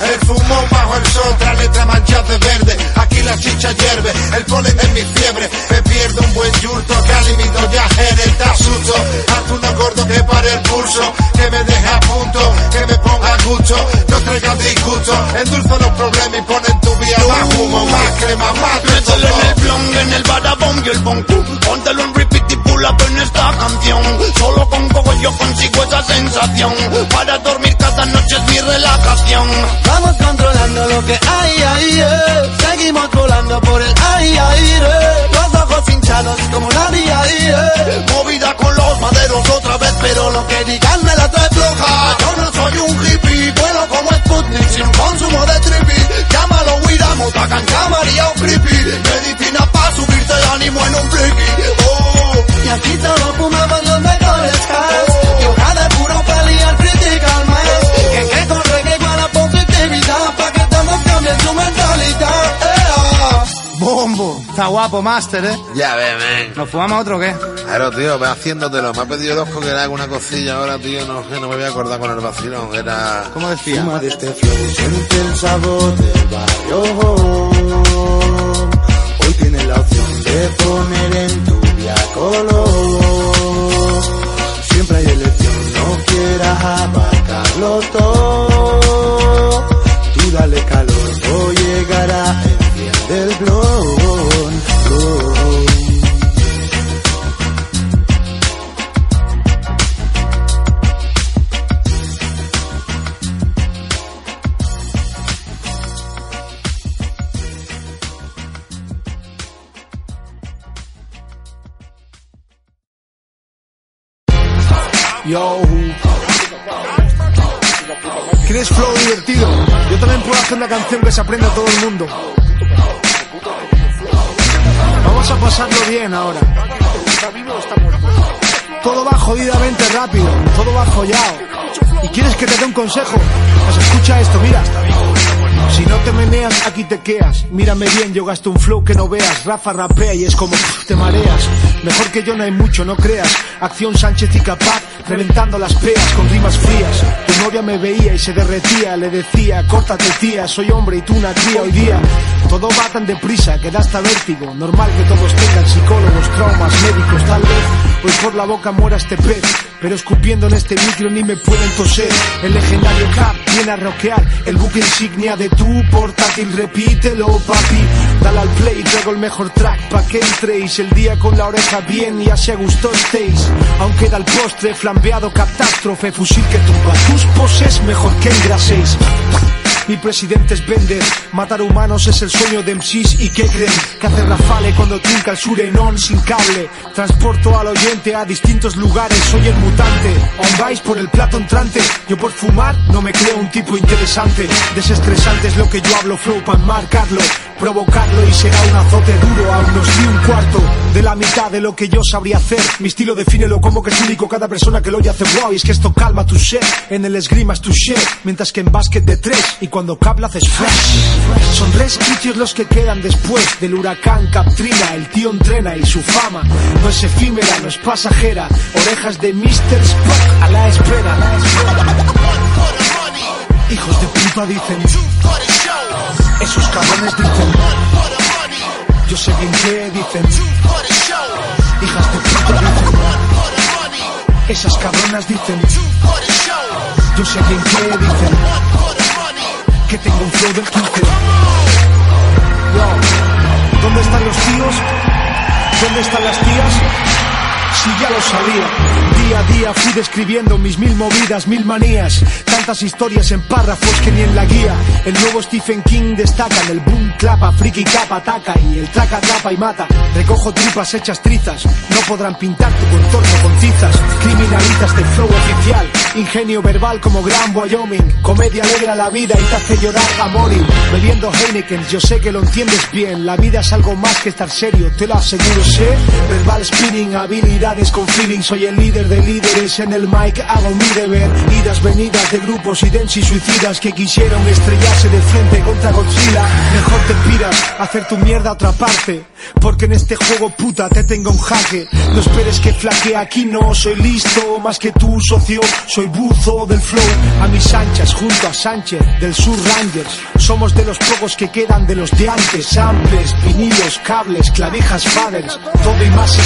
El fumón bajo el sol Tras letra manchada de verde. Aquí la chicha hierve El polen es mi fiebre. Me pierdo un buen yurto Que al limito ya eres da susto Haz uno gordo que pare el pulso Que me deje a punto Que me ponga a gusto. No traiga disgusto Endulza los problemas Y pone en tu vía Más humo, más crema, más en el blong, en el badabong y el bong Póntelo en repeat en esta canción. Solo con poco yo consigo esa sensación. Para dormir cada noche es mi relajación. Vamos controlando lo que hay ahí. Eh. Seguimos volando por el aire. Eh. Los ojos hinchados como nadie ahí. Eh. Movida con los maderos otra vez, pero lo que digan me la trae floja. Yo no soy un hippie, vuelo como Sputnik sin consumo de trippy. Llámalo Wiramo, tacan cámara y un creepy. Medicina para subirte el ánimo en un friki. I aquí te lo fumaven del mejor escàs. I haurà de puro peli al crític al mes. Que que corregui igual a positividad pa que todos cambien su mentalidad. Bombo, está guapo, Master, ¿eh? Ya ves, men. ¿Nos fumamos otro o qué? Claro, tío, ve haciéndotelo. Me ha pedido dos que le haga una cosilla ahora, tío. No, no me voy a acordar con el vacilón. Era. ¿Cómo decía? Fuma de este flow, siente el sabor del barrio. Hoy tienes la opción de poner en tu color. Siempre hay elección, no quieras abarcarlo todo. Tú dale calor, o llegará el fin del blon, Yo. ¿Quieres flow divertido? Yo también puedo hacer una canción que se aprenda a todo el mundo. Vamos a pasarlo bien ahora. Todo va jodidamente rápido, todo va joyado. ¿Y quieres que te dé un consejo? Pues escucha esto, mira. Si no te meneas, aquí te quedas. Mírame bien, yo gasto un flow que no veas. Rafa rapea y es como te mareas. Mejor que yo no hay mucho, no creas. Acción Sánchez y Capaz, reventando las peas con rimas frías. Tu novia me veía y se derretía. Le decía, córtate tía, soy hombre y tú una cría hoy día. Todo va tan deprisa que da hasta vértigo. Normal que todos tengan psicólogos, traumas, médicos, tal vez. Hoy por la boca muera este pez. Pero escupiendo en este micro ni me pueden toser. El legendario Cap viene a rockear. El buque insignia de tu portátil, repítelo, papi. Dale al play, traigo el mejor track pa' que entréis. El día con la oreja bien y así a gusto. Aunque da el postre, flambeado catástrofe, fusil que tumba tus poses mejor que engraséis. Mi presidente es vender, matar humanos es el sueño de MCs y ¿qué creen? Que hace Rafale cuando trinca el surenón sin cable. Transporto al oyente a distintos lugares, soy el mutante. Aún vais por el plato entrante, yo por fumar no me creo un tipo interesante. Desestresante es lo que yo hablo, flow para marcarlo Provocarlo y será un azote duro, aún nos di un cuarto De la mitad de lo que yo sabría hacer. Mi estilo defínelo como que es único. Cada persona que lo oye hace wow Y es que esto calma tu sed, en el esgrima es tu shit Mientras que en básquet de tres y cuando cabla haces fresh Son resquicios los que quedan después del huracán Katrina. El tío entrena y su fama no es efímera, no es pasajera. Orejas de Mr. Spock a la espera. Hijos de puta dicen Esos cabrones dicen Yo sé bien qué dicen. Hijas de puta dicen Esas cabronas dicen Yo sé bien qué dicen Que tengo un flow del 15 Yo, ¿Dónde están los tíos? ¿Dónde están las tías? Si ya lo sabía, día a día fui describiendo mis mil movidas, mil manías, tantas historias en párrafos que ni en la guía. El nuevo Stephen King destaca en el boom clapa, friki capa ataca y el traca atrapa y mata. Recojo tripas hechas trizas, no podrán pintar tu contorno con tizas. Criminalizas de flow oficial, ingenio verbal como Gran Wyoming. Comedia alegra la vida y te hace llorar a morir. Bebiendo Heineken, yo sé que lo entiendes bien. La vida es algo más que estar serio, te lo aseguro, sé. Verbal spinning, habilidades con feeling. Soy el líder de líderes en el mic, hago mi deber. Idas, venidas de grupos y y suicidas que quisieron estrellarse de frente contra Godzilla. Mejor te piras, hacer tu mierda a otra parte. Porque en este juego puta te tengo un jaque. No esperes que flaquee aquí, no soy listo. Más que tú, socio, soy buzo del flow. A mis anchas, junto a Sánchez, del Sur Rangers. Somos de los pocos que quedan de los de antes. Samples, vinilos, cables, clavijas, fathers. Todo y más se.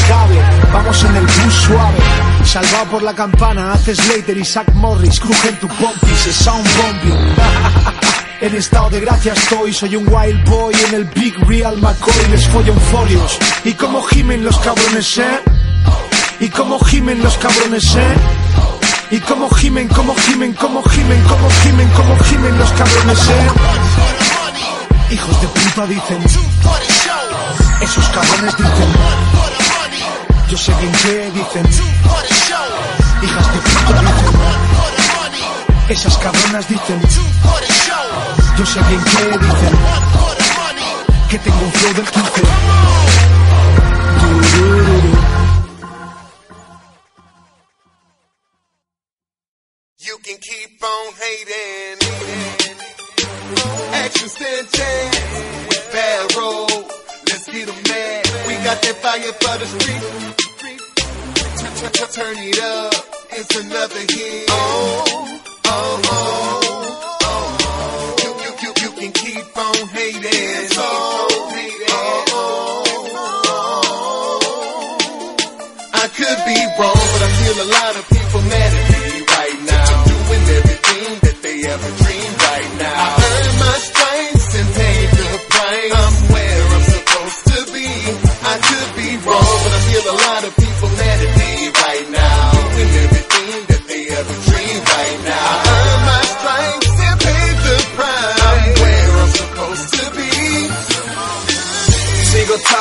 Vamos en el bus suave. Salvado por la campana, haces Slater y Zack Morris. Crujen tu pompis, es sound bombing. En estado de gracia estoy, soy un wild boy en el Big Real McCoy, les follo en folios. ¿Y cómo gimen los cabrones, eh? ¿Y cómo gimen los cabrones, eh? ¿Y cómo gimen, cómo gimen, cómo gimen, cómo gimen, cómo gimen los cabrones, eh? Hijos de puta dicen. Esos cabrones dicen. Yo sé bien qué dicen. Hijas de puta dicen. Esas cabronas dicen. Yo sé bien qué dicen. Que tengo un flow del 15. Durururu. You can keep on hating. Get be the man. We got that fire for the street. Turn it up, it's another hit. Oh, oh, oh, oh. You, you, you, you can keep on hating. Oh, oh, oh. I could be wrong, but I feel a lot of people mad at me right now. Doing everything that they ever dreamed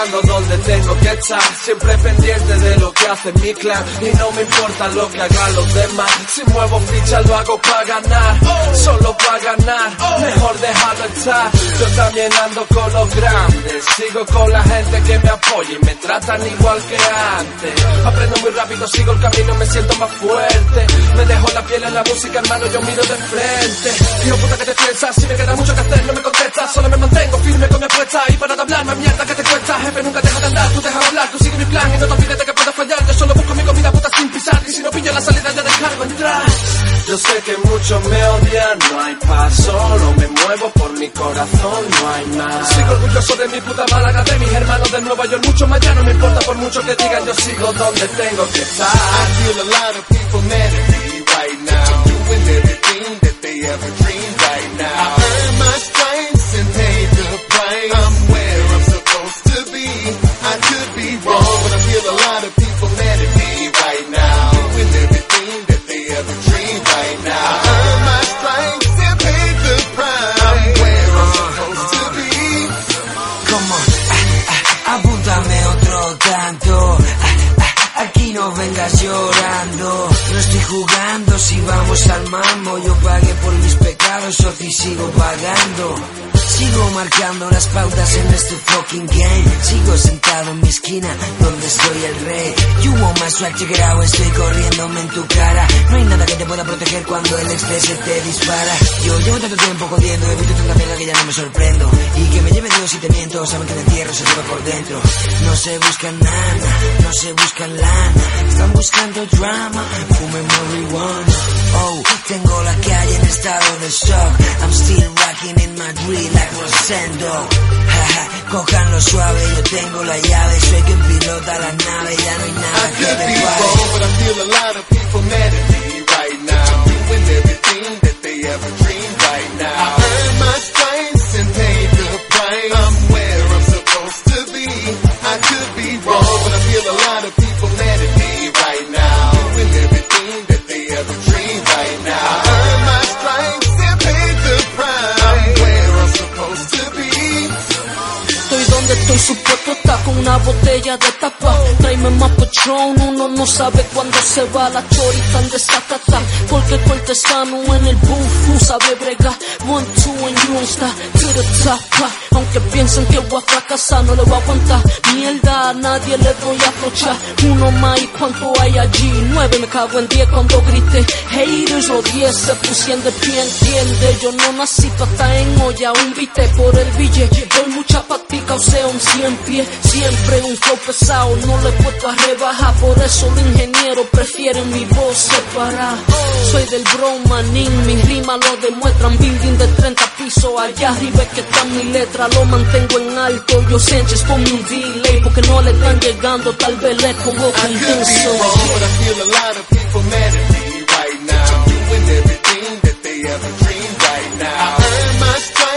Donde tengo que estar, siempre pendiente de lo que hace mi clan y no me importa lo que hagan los demás. Si muevo ficha lo hago para ganar, solo para ganar, mejor dejarlo estar. Yo también ando con los grandes, sigo con la gente que me apoya y me tratan igual que antes. Aprendo muy rápido, sigo el camino, me siento más fuerte. Me dejo la piel en la música, hermano, yo miro de frente. Hijo puta que te piensas, si me queda mucho que hacer, no me contestas, solo me mantengo firme con mi apuesta y para de hablar más mierda que te cuesta, nunca deja de andar, tú deja de hablar, tú sigue mi plan y no te olvides de que puedo fallar, yo solo busco mi comida puta sin pisar y si no pillo la salida ya descargo entrar. Yo sé que muchos me odian, no hay paz, solo me muevo por mi corazón, no hay más. Sigo orgulloso de mi puta Málaga, de mis hermanos de Nueva York, mucho más ya no me importa por mucho que digan, yo sigo donde tengo que estar. I feel a lot of people mad at me right now. Doing everything that they ever dreamed right now. Sigo pagando. Sigo marcando las pautas en este fucking game. Sigo sentado en mi esquina donde soy el rey. Want my swag, check it out, estoy corriéndome en tu cara. No hay nada que te pueda proteger cuando el estrés se te dispara. Yo llevo tanto tiempo jodiendo, he visto tanta mierda que ya no me sorprendo. Y que me lleve Dios y te miento, saben que el entierro se lleva por dentro. No se buscan nada, no se buscan lana. Están buscando drama, fumen marihuana. Oh, tengo la calle en estado de shock. I'm still rocking in Madrid like Rosendo. Jaja, Cójanlo suave, yo tengo la llave. Soy quien pilota la nave, ya no hay nada que could be me wrong, pare. but I feel a lot of people mad at me right now. Doing everything that they ever dreamed right now. I earned my stripes una botella de tapa. Tráeme más Patron, uno no sabe cuándo se va la chori tan desatata. Porque cortesano en el booth no sabe bregar. One, two, and you stop to the top. Aunque piensen que voy a fracasar, no le voy a aguantar. Mierda, a nadie le doy a aflochar. Uno más y cuánto hay allí. Nueve, me cago en diez cuando grité. Haters, los diez se pusieron de pie, entiende. Yo no nací pa' estar en olla, un viste por el billete. Doy mucha patica, o sea, un cien pie. Siempre un flow pesado, no le he puesto a rebajar. Por eso los ingenieros prefieren mi voz separada. Soy del bro manín, mis rimas lo demuestran. Building de 30 pisos, allá arriba es que está mi letra. Lo mantengo en alto, yo Sánchez con mi delay. Porque no le están llegando, tal vez le provoque I un could be denso. wrong, but I feel a lot of people mad at me right now. Doing everything that they ever dreamed right now. I earned my stripes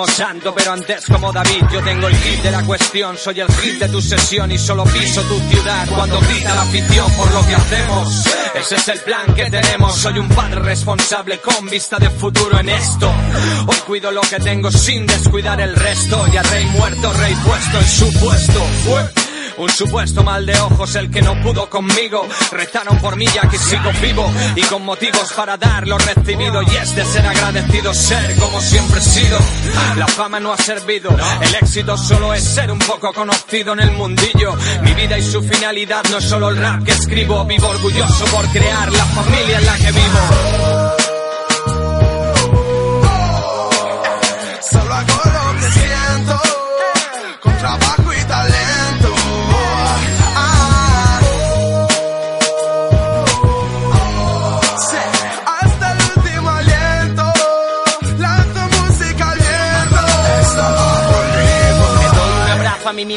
como santo, pero antes como David. Yo tengo el hit de la cuestión, soy el hit de tu sesión y solo piso tu ciudad cuando grita la afición por lo que hacemos. Ese es el plan que tenemos, soy un padre responsable con vista de futuro en esto. Hoy cuido lo que tengo sin descuidar el resto. Ya rey muerto, rey puesto en su puesto. Fue un supuesto mal de ojos el que no pudo conmigo. Rezaron por mí ya que sigo vivo y con motivos para dar lo recibido. Y es de ser agradecido ser como siempre he sido. La fama no ha servido, el éxito solo es ser un poco conocido en el mundillo. Mi vida y su finalidad no es solo el rap que escribo. Vivo orgulloso por crear la familia en la que vivo. Solo hago lo que siento, con trabajo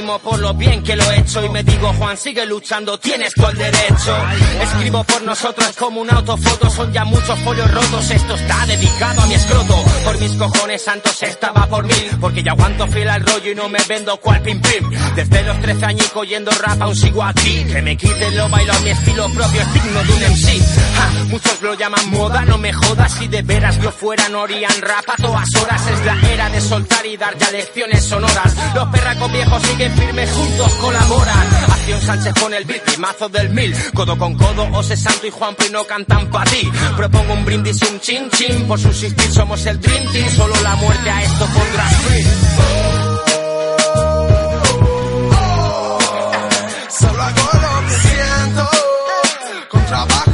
por lo bien que lo he hecho y me digo Juan sigue luchando, tienes todo el derecho. Escribo por nosotros como una autofoto, son ya muchos folios rotos, esto está dedicado a mi escroto. Por mis cojones santos estaba por mí, porque ya aguanto fiel al rollo y no me vendo cual pim pim. Desde los 13 años oyendo rap aún sigo aquí, que me quite lo bailo mi estilo propio, es digno de un MC. Ja, muchos lo llaman moda, no me jodas, si de veras yo fuera no harían rap a todas horas, es la era de soltar y dar ya lecciones sonoras. Los perracos viejos siguen firmes, juntos colaboran. Acción Sánchez con el beat, mazo del mil, codo con codo, Ose Santo y Juan y no cantan pa' ti. Propongo un brindis y un chin chin, por subsistir somos el Dream Team, solo la muerte a esto pondrá fin. Solo hago lo que siento, con trabajo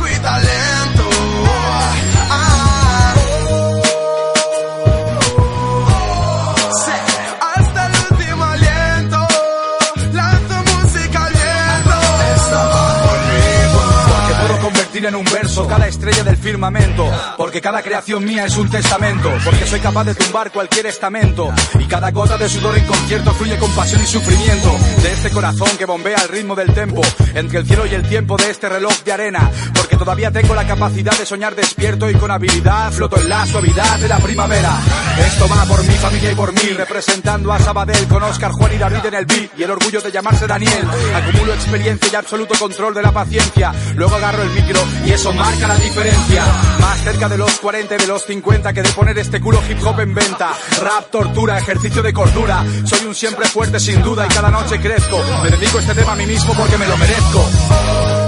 en un verso cada estrella del firmamento. Porque cada creación mía es un testamento. Porque soy capaz de tumbar cualquier estamento. Y cada gota de sudor en concierto fluye con pasión y sufrimiento. De este corazón que bombea al ritmo del tempo. Entre el cielo y el tiempo de este reloj de arena. Porque todavía tengo la capacidad de soñar despierto y con habilidad floto en la suavidad de la primavera. Esto va por mi familia y por mí. Representando a Sabadell con Oscar, Juan y David en el beat. Y el orgullo de llamarse Daniel. Acumulo experiencia y absoluto control de la paciencia. Luego agarro el micro y eso marca la diferencia. Más cerca de los 40 y de los 50 que de poner este culo hip hop en venta. Rap, tortura, ejercicio de cordura. Soy un siempre fuerte sin duda y cada noche crezco. Me dedico este tema a mí mismo porque me lo merezco.